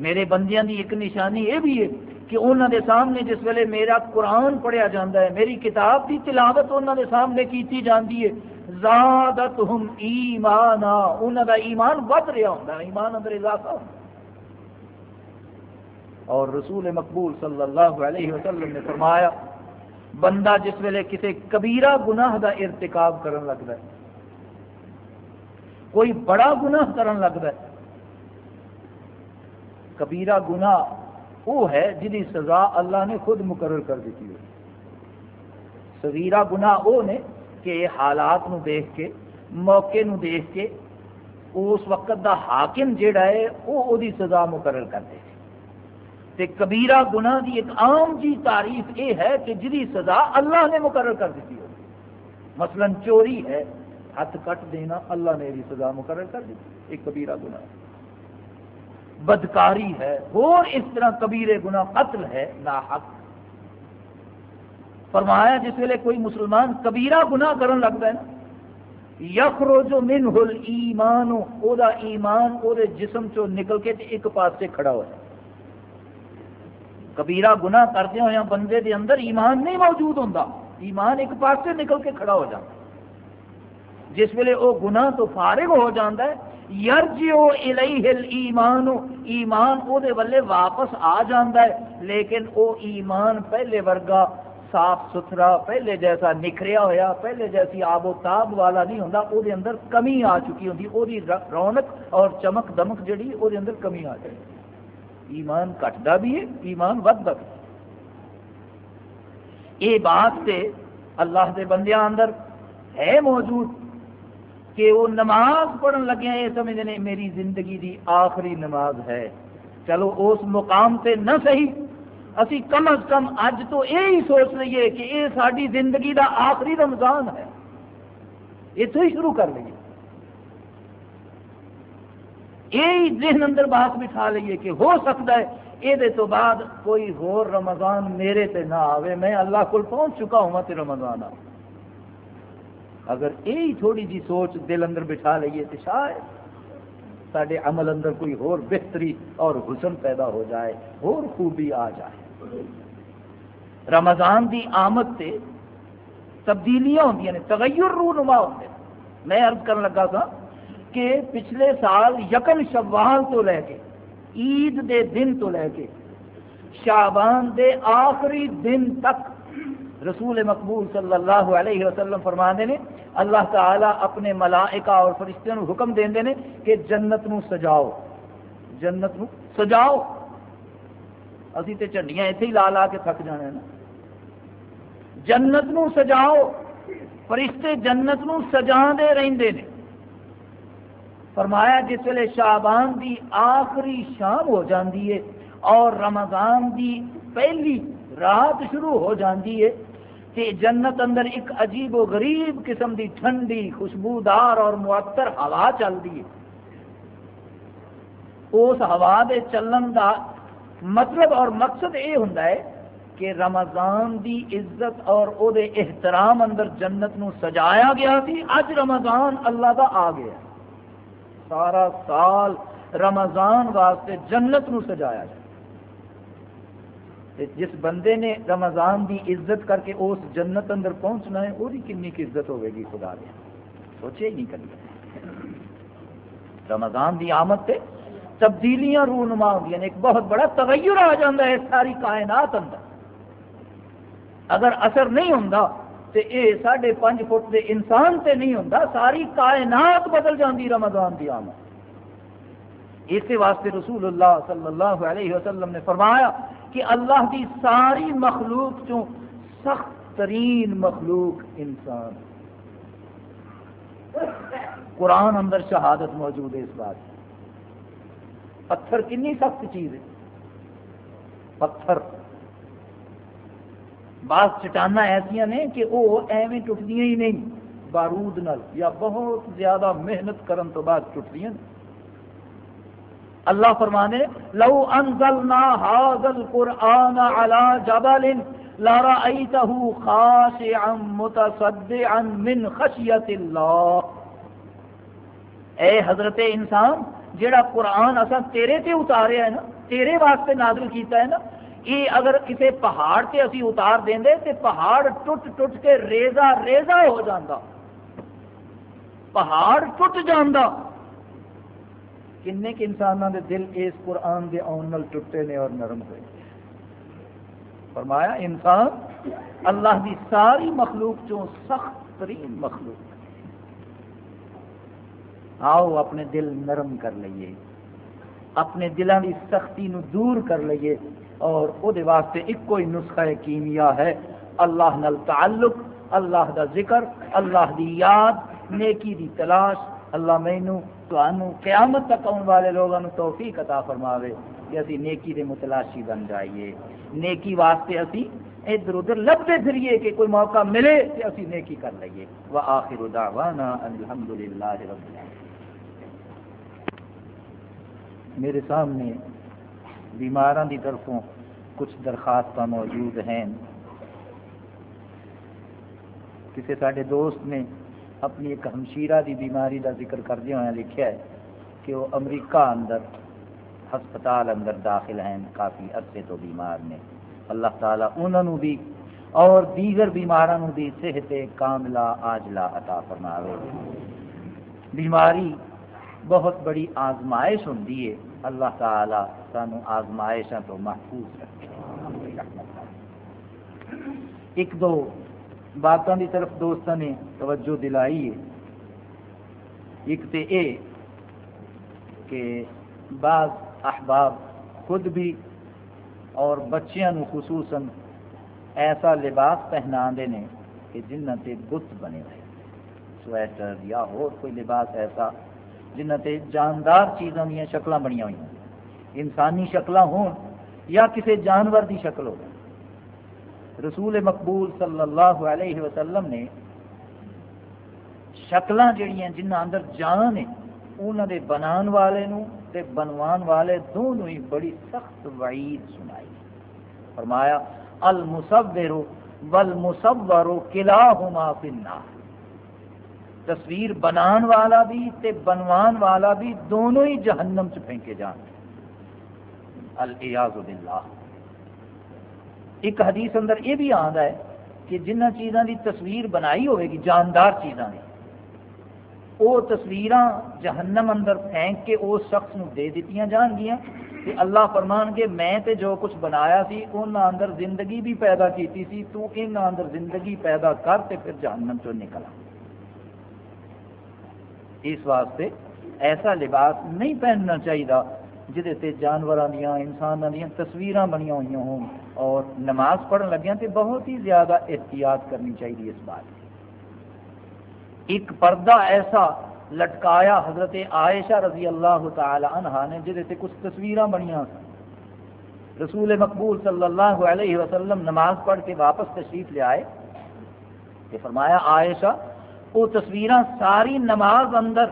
میرے بندیاں دی ایک نشانی یہ بھی ہے کہ انہوں دے سامنے جس ویلے میرا قرآن پڑھیا جاتا ہے، میری کتاب کی تلاوت انہوں دے سامنے کیتی جاتی ہے زادت ہم ایمانا انہوں دا ایمان ود رہا ہوں ایمان اندر اضافہ ہوں اور رسول مقبول صلی اللہ علیہ وسلم نے فرمایا بندہ جس ویلے کسی کبیرہ گناہ دا ارتکاب کرن لگتا ہے کوئی بڑا گناہ کرن لگتا ہے کبیرہ گناہ وہ ہے جی سزا اللہ نے خود مقرر کر دیتی ہے۔ سگیرہ گناہ وہ نے کہ حالات نو دیکھ کے، موقع نو دیکھ کے، اس وقت دا حاکم جیڑا ہے، وہ دی سزا مقرر کر دے تے کبیرہ گناہ دی ایک عام جی تعریف یہ ہے کہ جی سزا اللہ نے مقرر کر دیتی ہو مثلا چوری ہے ہاتھ کٹ دینا اللہ نے سزا مقرر کر دی ایک کبیرہ گناہ۔ بدکاری ہے، اور اس طرح کبیرے گناہ قتل ہے نا حق فرمایا جس ویلے کوئی مسلمان کبیرہ گناہ کرن لگتا ہے نا یخرو جو من ایمان او دا ایمان، او دے جسم چو نکل کے ایک پاس کھڑا ہو جائے کبیرہ گناہ کرتے ہوئے بندے دے اندر ایمان نہیں موجود ہوتا ایمان ایک پاس سے نکل کے کھڑا ہو جاتا۔ جس ویلے وہ گناہ تو فارغ ہو جاتا ہے یرجو الیہ الایمان ایمان او دے ولے واپس آ جاتا ہے، لیکن او ایمان پہلے ورگا صاف ستھرا، پہلے جیسا نکھریا ہویا، پہلے جیسی آب و تاب والا نہیں ہوندا۔ او دے اندر کمی آ چکی ہوندی، او دی رونق اور چمک دمک جڑی، او دے اندر کمی آ جائے ایمان کٹتا بھی ہے، ایمان ودتا بھی یہ بات تے اللہ کے بندیاں اندر ہے موجود کہ وہ نماز پڑھن لگے یہ سمجھنے میری زندگی دی آخری نماز ہے۔ چلو اس مقام تے نہ صحیح، اسی کم از کم اج تو یہی سوچ لیے کہ یہ ساری زندگی دا آخری رمضان ہے۔ یہ تو ہی شروع کر لیے یہی ذہن اندر بات بٹھا لیے کہ ہو سکتا ہے یہ تو بعد کوئی ہور رمضان میرے تے نہ آوے، میں اللہ کو پہنچ چکا ہوں تے رمضان آ اگر یہی تھوڑی جی سوچ دل اندر بٹھا لیے تو شاید سارے عمل اندر کوئی ہور بہتری اور حسن پیدا ہو جائے، اور خوبی آ جائے۔ رمضان دی آمد سے تبدیلیاں ہوں تغیر رو نما ہوتے میں عرض کرنے لگا تھا کہ پچھلے سال یکم شوال تو لے کے، عید دے دن تو لے کے شابان دے آخری دن تک رسول مقبول صلی اللہ علیہ وسلم فرمانے نے، اللہ تعالی اپنے ملائکہ اور فرشتے نو حکم دے نے کہ جنت نو سجاؤ۔ جنت نو سجاؤ۔ اسی تے جھنڈیاں ایتھے ہی لا لا کے تھک جانے نا۔ جنت نو سجاؤ۔ فرشتے جنت نو سجا دے رہندے نے۔ فرمایا جس ویلے شابان دی آخری شام ہو جاندی ہے اور رمضان دی پہلی رات شروع ہو جاندی ہے کہ جنت اندر ایک عجیب و غریب قسم دی ٹھنڈی خوشبودار اور معطر ہوا چلتی ہے۔ اس ہوا دے چلن دا مطلب اور مقصد یہ ہوں کہ رمضان دی عزت اور او دے احترام اندر جنت نو سجایا گیا سی، اج رمضان اللہ دا آ گیا۔ سارا سال رمضان واسطے جنت نو سجایا جائے۔ جس بندے نے رمضان دی عزت کر کے اس جنت اندر پہنچنا ہے وہی کنی کی عزت ہوے گی خدا دیا سوچے ہی نہیں کری رمضان دی آمد تے تبدیلیاں رونما ہوں ایک بہت بڑا تغیر آ جاتا ہے ساری کائنات اندر۔ اگر اثر نہیں ہوں تے اے ساڑھے پانچ فٹ دے انسان تے نہیں ہوں ساری کائنات بدل جاندی رمضان دی آمد۔ اسی واسطے رسول اللہ صلی اللہ علیہ وسلم نے فرمایا کہ اللہ کی ساری مخلوق چوں سخت ترین مخلوق انسان۔ قرآن اندر شہادت موجود ہے اس بات پتھر کنی سخت چیز ہے۔ پتھر۔ بعض چٹانا ایسا نے کہ وہ ایویں ٹوٹدیا ہی نہیں، بارود نل، یا بہت زیادہ محنت کرن تو بعد ٹوٹدیا اللہ فرمانے، لو انزلنا هذا القرآن على جبل لرأيته خاشعا متصدعا من خشية الله اے حضرت انسان جڑا قرآن اصا تیرے تے اتارے ہے نا، تیرے واسطے نازل کیتا ہے نا یہ اگر کسی پہاڑ سے اسی اتار دیں تو پہاڑ ٹوٹ ٹوٹ کے ریزا ریزا ہو جاتا پہاڑ ٹوٹ جانا کن انسانوں کے دل اس قرآن کے آن ٹوٹے نے اور نرم ہوئے۔ فرمایا، انسان اللہ کی ساری مخلوق چوں سخت ترین مخلوق آؤ اپنے دل نرم کر لئیے۔ اپنے دلوں کی سختی نو دور کر لئیے۔ اور وہ واسطے ایک کوئی نسخہ کیمیا ہے۔ اللہ نل تعلق، اللہ دا ذکر، اللہ دی یاد، نیکی دی تلاش۔ اللہ مینو تو قیامت تک آنے والے لوگوں توفیق عطا فرماوے کہ اسی نیکی دے متلاشی بن جائیے۔ نیکی واسطے اسی ادھر ادھر لبتے پھریے کہ کوئی موقع ملے تو اسی نیکی کر لئیے۔ وآخر دعوانا الحمدللہ رب العالمين میرے سامنے بیماران کی طرفوں کچھ درخواست موجود ہیں۔ کسی سارے دوست نے اپنی ایک ہمشیرہ دی بیماری کا ذکر کردہ ہوا لکھا ہے کہ وہ امریکہ اندر ہسپتال اندر داخل ہیں، کافی عرصے تو بیمار نے۔ اللہ تعالیٰ انہوں بھی اور دیگر بیماروں بھی صحت کاملہ آجلا عطا فرما بیماری بہت بڑی آزمائش ہوں اللہ تعالی سانو آزمائشوں تو محفوظ رکھے۔ ایک دو باتوں کی طرف دوستوں نے توجہ دلائی ہے۔ ایک تو یہ کہ بعض احباب خود بھی اور بچیاں خصوصاً ایسا لباس پہنا دے نے کہ جنہ سے بت بنے ہوئے سویٹر یا اور کوئی لباس ایسا جنہ تے جاندار چیزوں دیا شکل بنیا ہوئی انسانی شکل ہون یا کسی جانور دی شکل ہو۔ رسول مقبول صلی اللہ علیہ وسلم نے شکل جہیا جنہ اندر جان ہے انہوں نے بنان والے نو تے بنوان والے دونوں ہی بڑی سخت وعید سنائی۔ فرمایا، المصور والمصور کلاہما فی النار۔ تصویر بنان والا بھی تے بنوان والا بھی دونوں ہی جہنم چ پھینکے جان الیاز باللہ۔ ایک حدیث اندر یہ بھی آتا ہے کہ جنہ چیزاں دی تصویر بنائی ہوئے گی، جاندار چیزاں دی وہ تصویر جہنم اندر پھینک کے اس شخص نو دے دیتی جان گیا کہ اللہ فرمان کے میں تے جو کچھ بنایا سی ان اندر زندگی بھی پیدا کیتی سی، تو ان اندر زندگی پیدا کر تے پھر جہنم چو نکلا اس واسطے ایسا لباس نہیں پہننا چاہیے جہے جانوروں دیا انسانوں دیا تصویر بنیا ہوئی ہوں۔ اور نماز پڑھن لگیا تو بہت ہی زیادہ احتیاط کرنی چاہیے اس بات ایک پردہ ایسا لٹکایا حضرت عائشہ رضی اللہ تعالی عنہ نے جہد کچھ تصویر بنیا رسول مقبول صلی اللہ علیہ وسلم نماز پڑھ کے واپس تشریف لے آئے۔ کہ فرمایا، عائشہ وہ تصویر ساری نماز اندر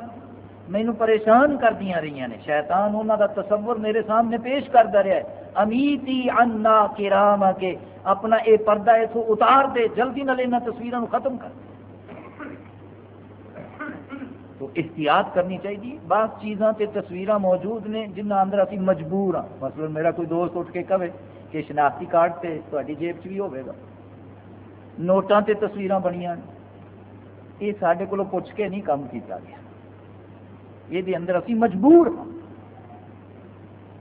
مینو پریشان کر دیا رہی نے۔ شیطان انہوں کا تصور میرے سامنے پیش کرتا رہا ہے۔ امیتی انا کرام کے اپنا یہ پردہ اتو اتار دے، جلدی نال ان تصویروں ختم کر دے۔ تو احتیاط کرنی چاہیے بعض چیزاں تے تصویر موجود نے جنہ اندر ابھی مجبور ہاں۔ مثلا میرا کوئی دوست اٹھ کے کہے کہ شناختی کارڈ سے تاری جیب چ بھی ہوئے گا۔ نوٹاں تے تصویر بنیا یہ سارے کو پوچھ کے نہیں کام کیتا گیا۔ یہ اندر اسی مجبور ہاں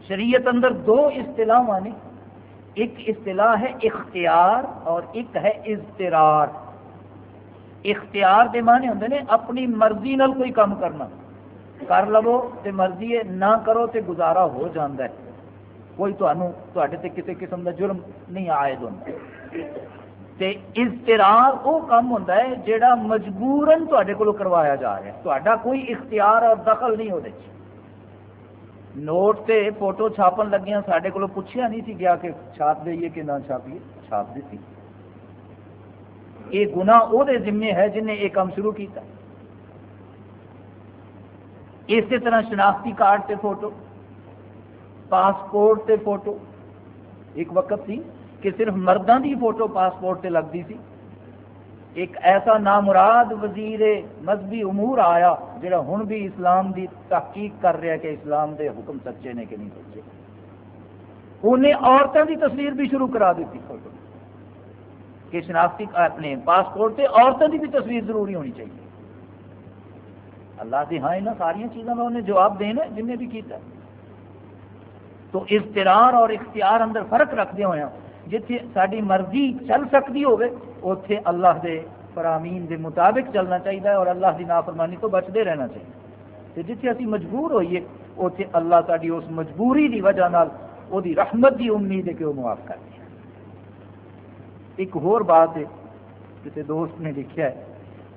شریعت اندر دو اصطلاح نے۔ ایک اصطلاح ہے اختیار اور ایک ہے اضطرار۔ اختیار دے معنی ہوتے ہیں اپنی مرضی نال کوئی کام کرنا۔ کر لو تو مرضی ہے، نہ کرو تو گزارا ہو جاتا ہے۔ کوئی تے کسی قسم کا جرم نہیں آئے تے اضطرار وہ کام ہوتا ہے جہاں مجبورن تے کو کروایا جا رہا ہے۔ تا کوئی اختیار اور دخل نہیں ہوتے نوٹ سے فوٹو چھاپن لگیا سارے کو پوچھا نہیں سی گیا کہ چھاپ دئیے کہ نہ چھاپیے۔ چھاپ دیتی یہ گنا وہ ذمے ہے جن نے یہ کام شروع کیتا۔ اسی طرح شناختی کارڈ سے فوٹو، پاسپورٹ سے فوٹو۔ ایک وقت تھی کہ صرف مردوں کی فوٹو پاسپورٹ سے لگتی سی۔ ایک ایسا نامراد وزیر مذہبی امور آیا جڑا ہوں بھی اسلام دی تحقیق کر رہا کہ اسلام دے حکم سچے نے کہ نہیں سچے۔ انہیں عورتوں کی تصویر بھی شروع کرا دیتی فوٹو۔ کہ شناختی اپنے پاسپورٹ سے عورتوں کی بھی تصویر ضروری ہونی چاہیے۔ اللہ سے ہاں یہاں ساری چیزوں کا انہیں جواب دینا جن نے بھی کیتا تو اخترار اور اختیار اندر فرق رکھتے ہوئے ہاں۔ جتھے ساری مرضی چل سکتی ہوگی اتنے اللہ دے فرامین دے مطابق چلنا چاہیے اور اللہ کی نافرمانی تو بچتے رہنا چاہیے جتھے اسی مجبور ہوئیے اتنے اللہ تاری اس مجبوری کی وجہ وہ رحمت کی امید ہے کہ وہ معاف کر دیا۔ ایک اور بات ہے کسی دوست نے لکھا ہے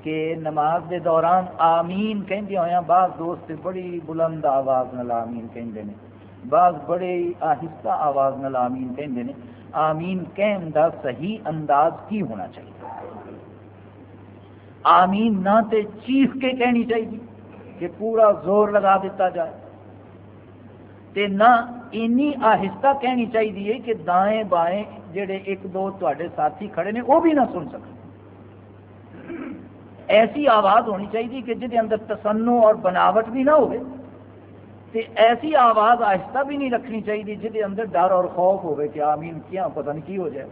کہ نماز دے دوران آمین کہندے ہویا بعض دوست بڑی بلند آواز نال آمین کہندے نے، بعض بڑے آہستہ آواز نال آمین کہندے نے۔ آمین کہن دا صحیح انداز کی ہونا چاہیے۔ آمین نہ تے چیخ کے کہنی چاہیے کہ پورا زور لگا دیتا جائے۔ تے نہ اینی آہستہ کہنی چاہیے کہ دائیں بائیں جڑے ایک دو تے ساتھی کھڑے نے وہ بھی نہ سن سکیں ایسی آواز ہونی چاہیے کہ جہد اندر تسنو اور بناوٹ بھی نہ ہوئے۔ تے ایسی آواز آہستہ بھی نہیں رکھنی چاہیے جہد اندر ڈر اور خوف ہوئے کہ آمین کیا پتہ نہیں کی ہو جائے۔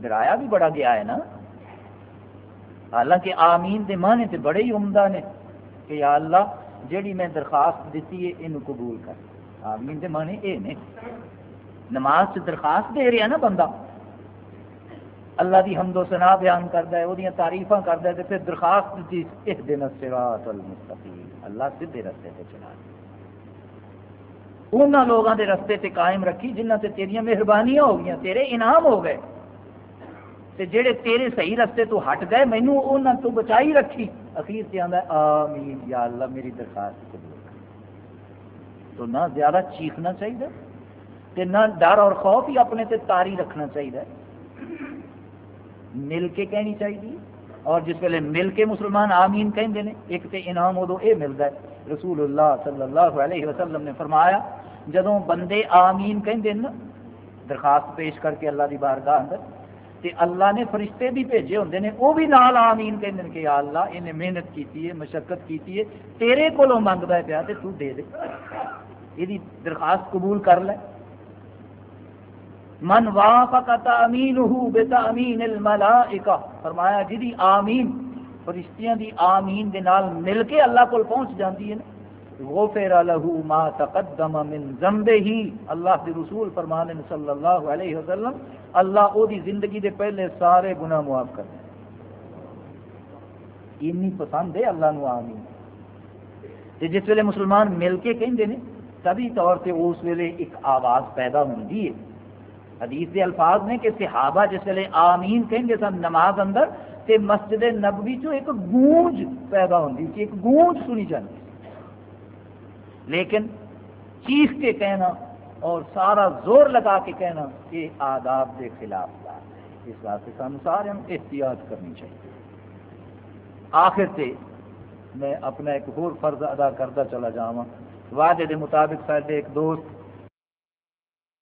ڈرایا بھی بڑا گیا ہے نا۔ حالانکہ آمین دے معنی تے بڑے ہی عمدہ نے کہ یا اللہ، جیڑی میں درخواست دیتی ہے یہ قبول کر۔ آمین دے معنی اے نے۔ نماز سے درخواست دے رہا نا بندہ۔ اللہ دی حمد و سنا بیان کرتا ہے وہ تعریف کرتا ہے پھر درخواست دیتی اس دن الصراط المستقیم۔ اللہ سیدھے رستے سے چلا۔ ان لوگوں کے رستے سے قائم رکھی جنہ سے تیریاں مہربانیاں ہو گئی تیرے انعام ہو گئے۔ تے جڑے تیرے صحیح رستے تو ہٹ گئے مینو انہوں تو بچائی رکھی۔ اخیر سے آتا ہے، آمین، یا اللہ، میری درخواست قبول۔ کر تو نہ زیادہ چیخنا چاہیے تے نہ ڈر اور خوف ہی اپنے تے تاری رکھنا چاہیے مل کے کہنی چاہیے اور جس ویلے مل کے مسلمان آمین کہیں نے، ایک تے انعام ادو یہ ملتا ہے۔ رسول اللہ صلی اللہ علیہ وسلم نے فرمایا جدوں بندے آمین کہیں نا درخواست پیش کر کے اللہ دی بارگاہ اندر تے اللہ نے فرشتے بھی بھیجے ہوں نے وہ بھی نال آمین کہیں کہ یا اللہ انہیں محنت کیتی ہے مشقت کیتی ہے تیرے کو منگتا ہے پیا تے تو دے دے یہ درخواست قبول کر لے من وافق تامینہ بتامین الملائکہ فرمایا جدی آمین فرشتیاں دی آمین دے نال مل کے اللہ کو پہنچ جاندی ہے نا۔ غفر له ما تقدم من ذنبه اللہ کے رسول فرمانے صلی اللہ علیہ وسلم، اللہ او دی زندگی دے پہلے سارے گناہ معاف کر دے۔ اینی پسند ہے اللہ نو آمین۔ تے جس ویلے مسلمان مل کے کہندے نے تبھی طور سے اس ویلے ایک آواز پیدا ہوندی ہے۔ حدیث کے الفاظ نے کہ صحابہ جس ویلے آمین کہیں گے سن، نماز اندر تے مسجد نبوی چو ایک گونج پیدا ہوتی تھی ایک گونج سنی جاتی لیکن چیخ کے کہنا اور سارا زور لگا کے کہنا یہ آداب کے خلاف بات ہے۔ اس واسطے سانو سارے احتیاط کرنی چاہیے۔ آخر سے میں اپنا ایک اور فرض ادا کرتا چلا جاواں۔ وعدے کے مطابق سارے ایک دوست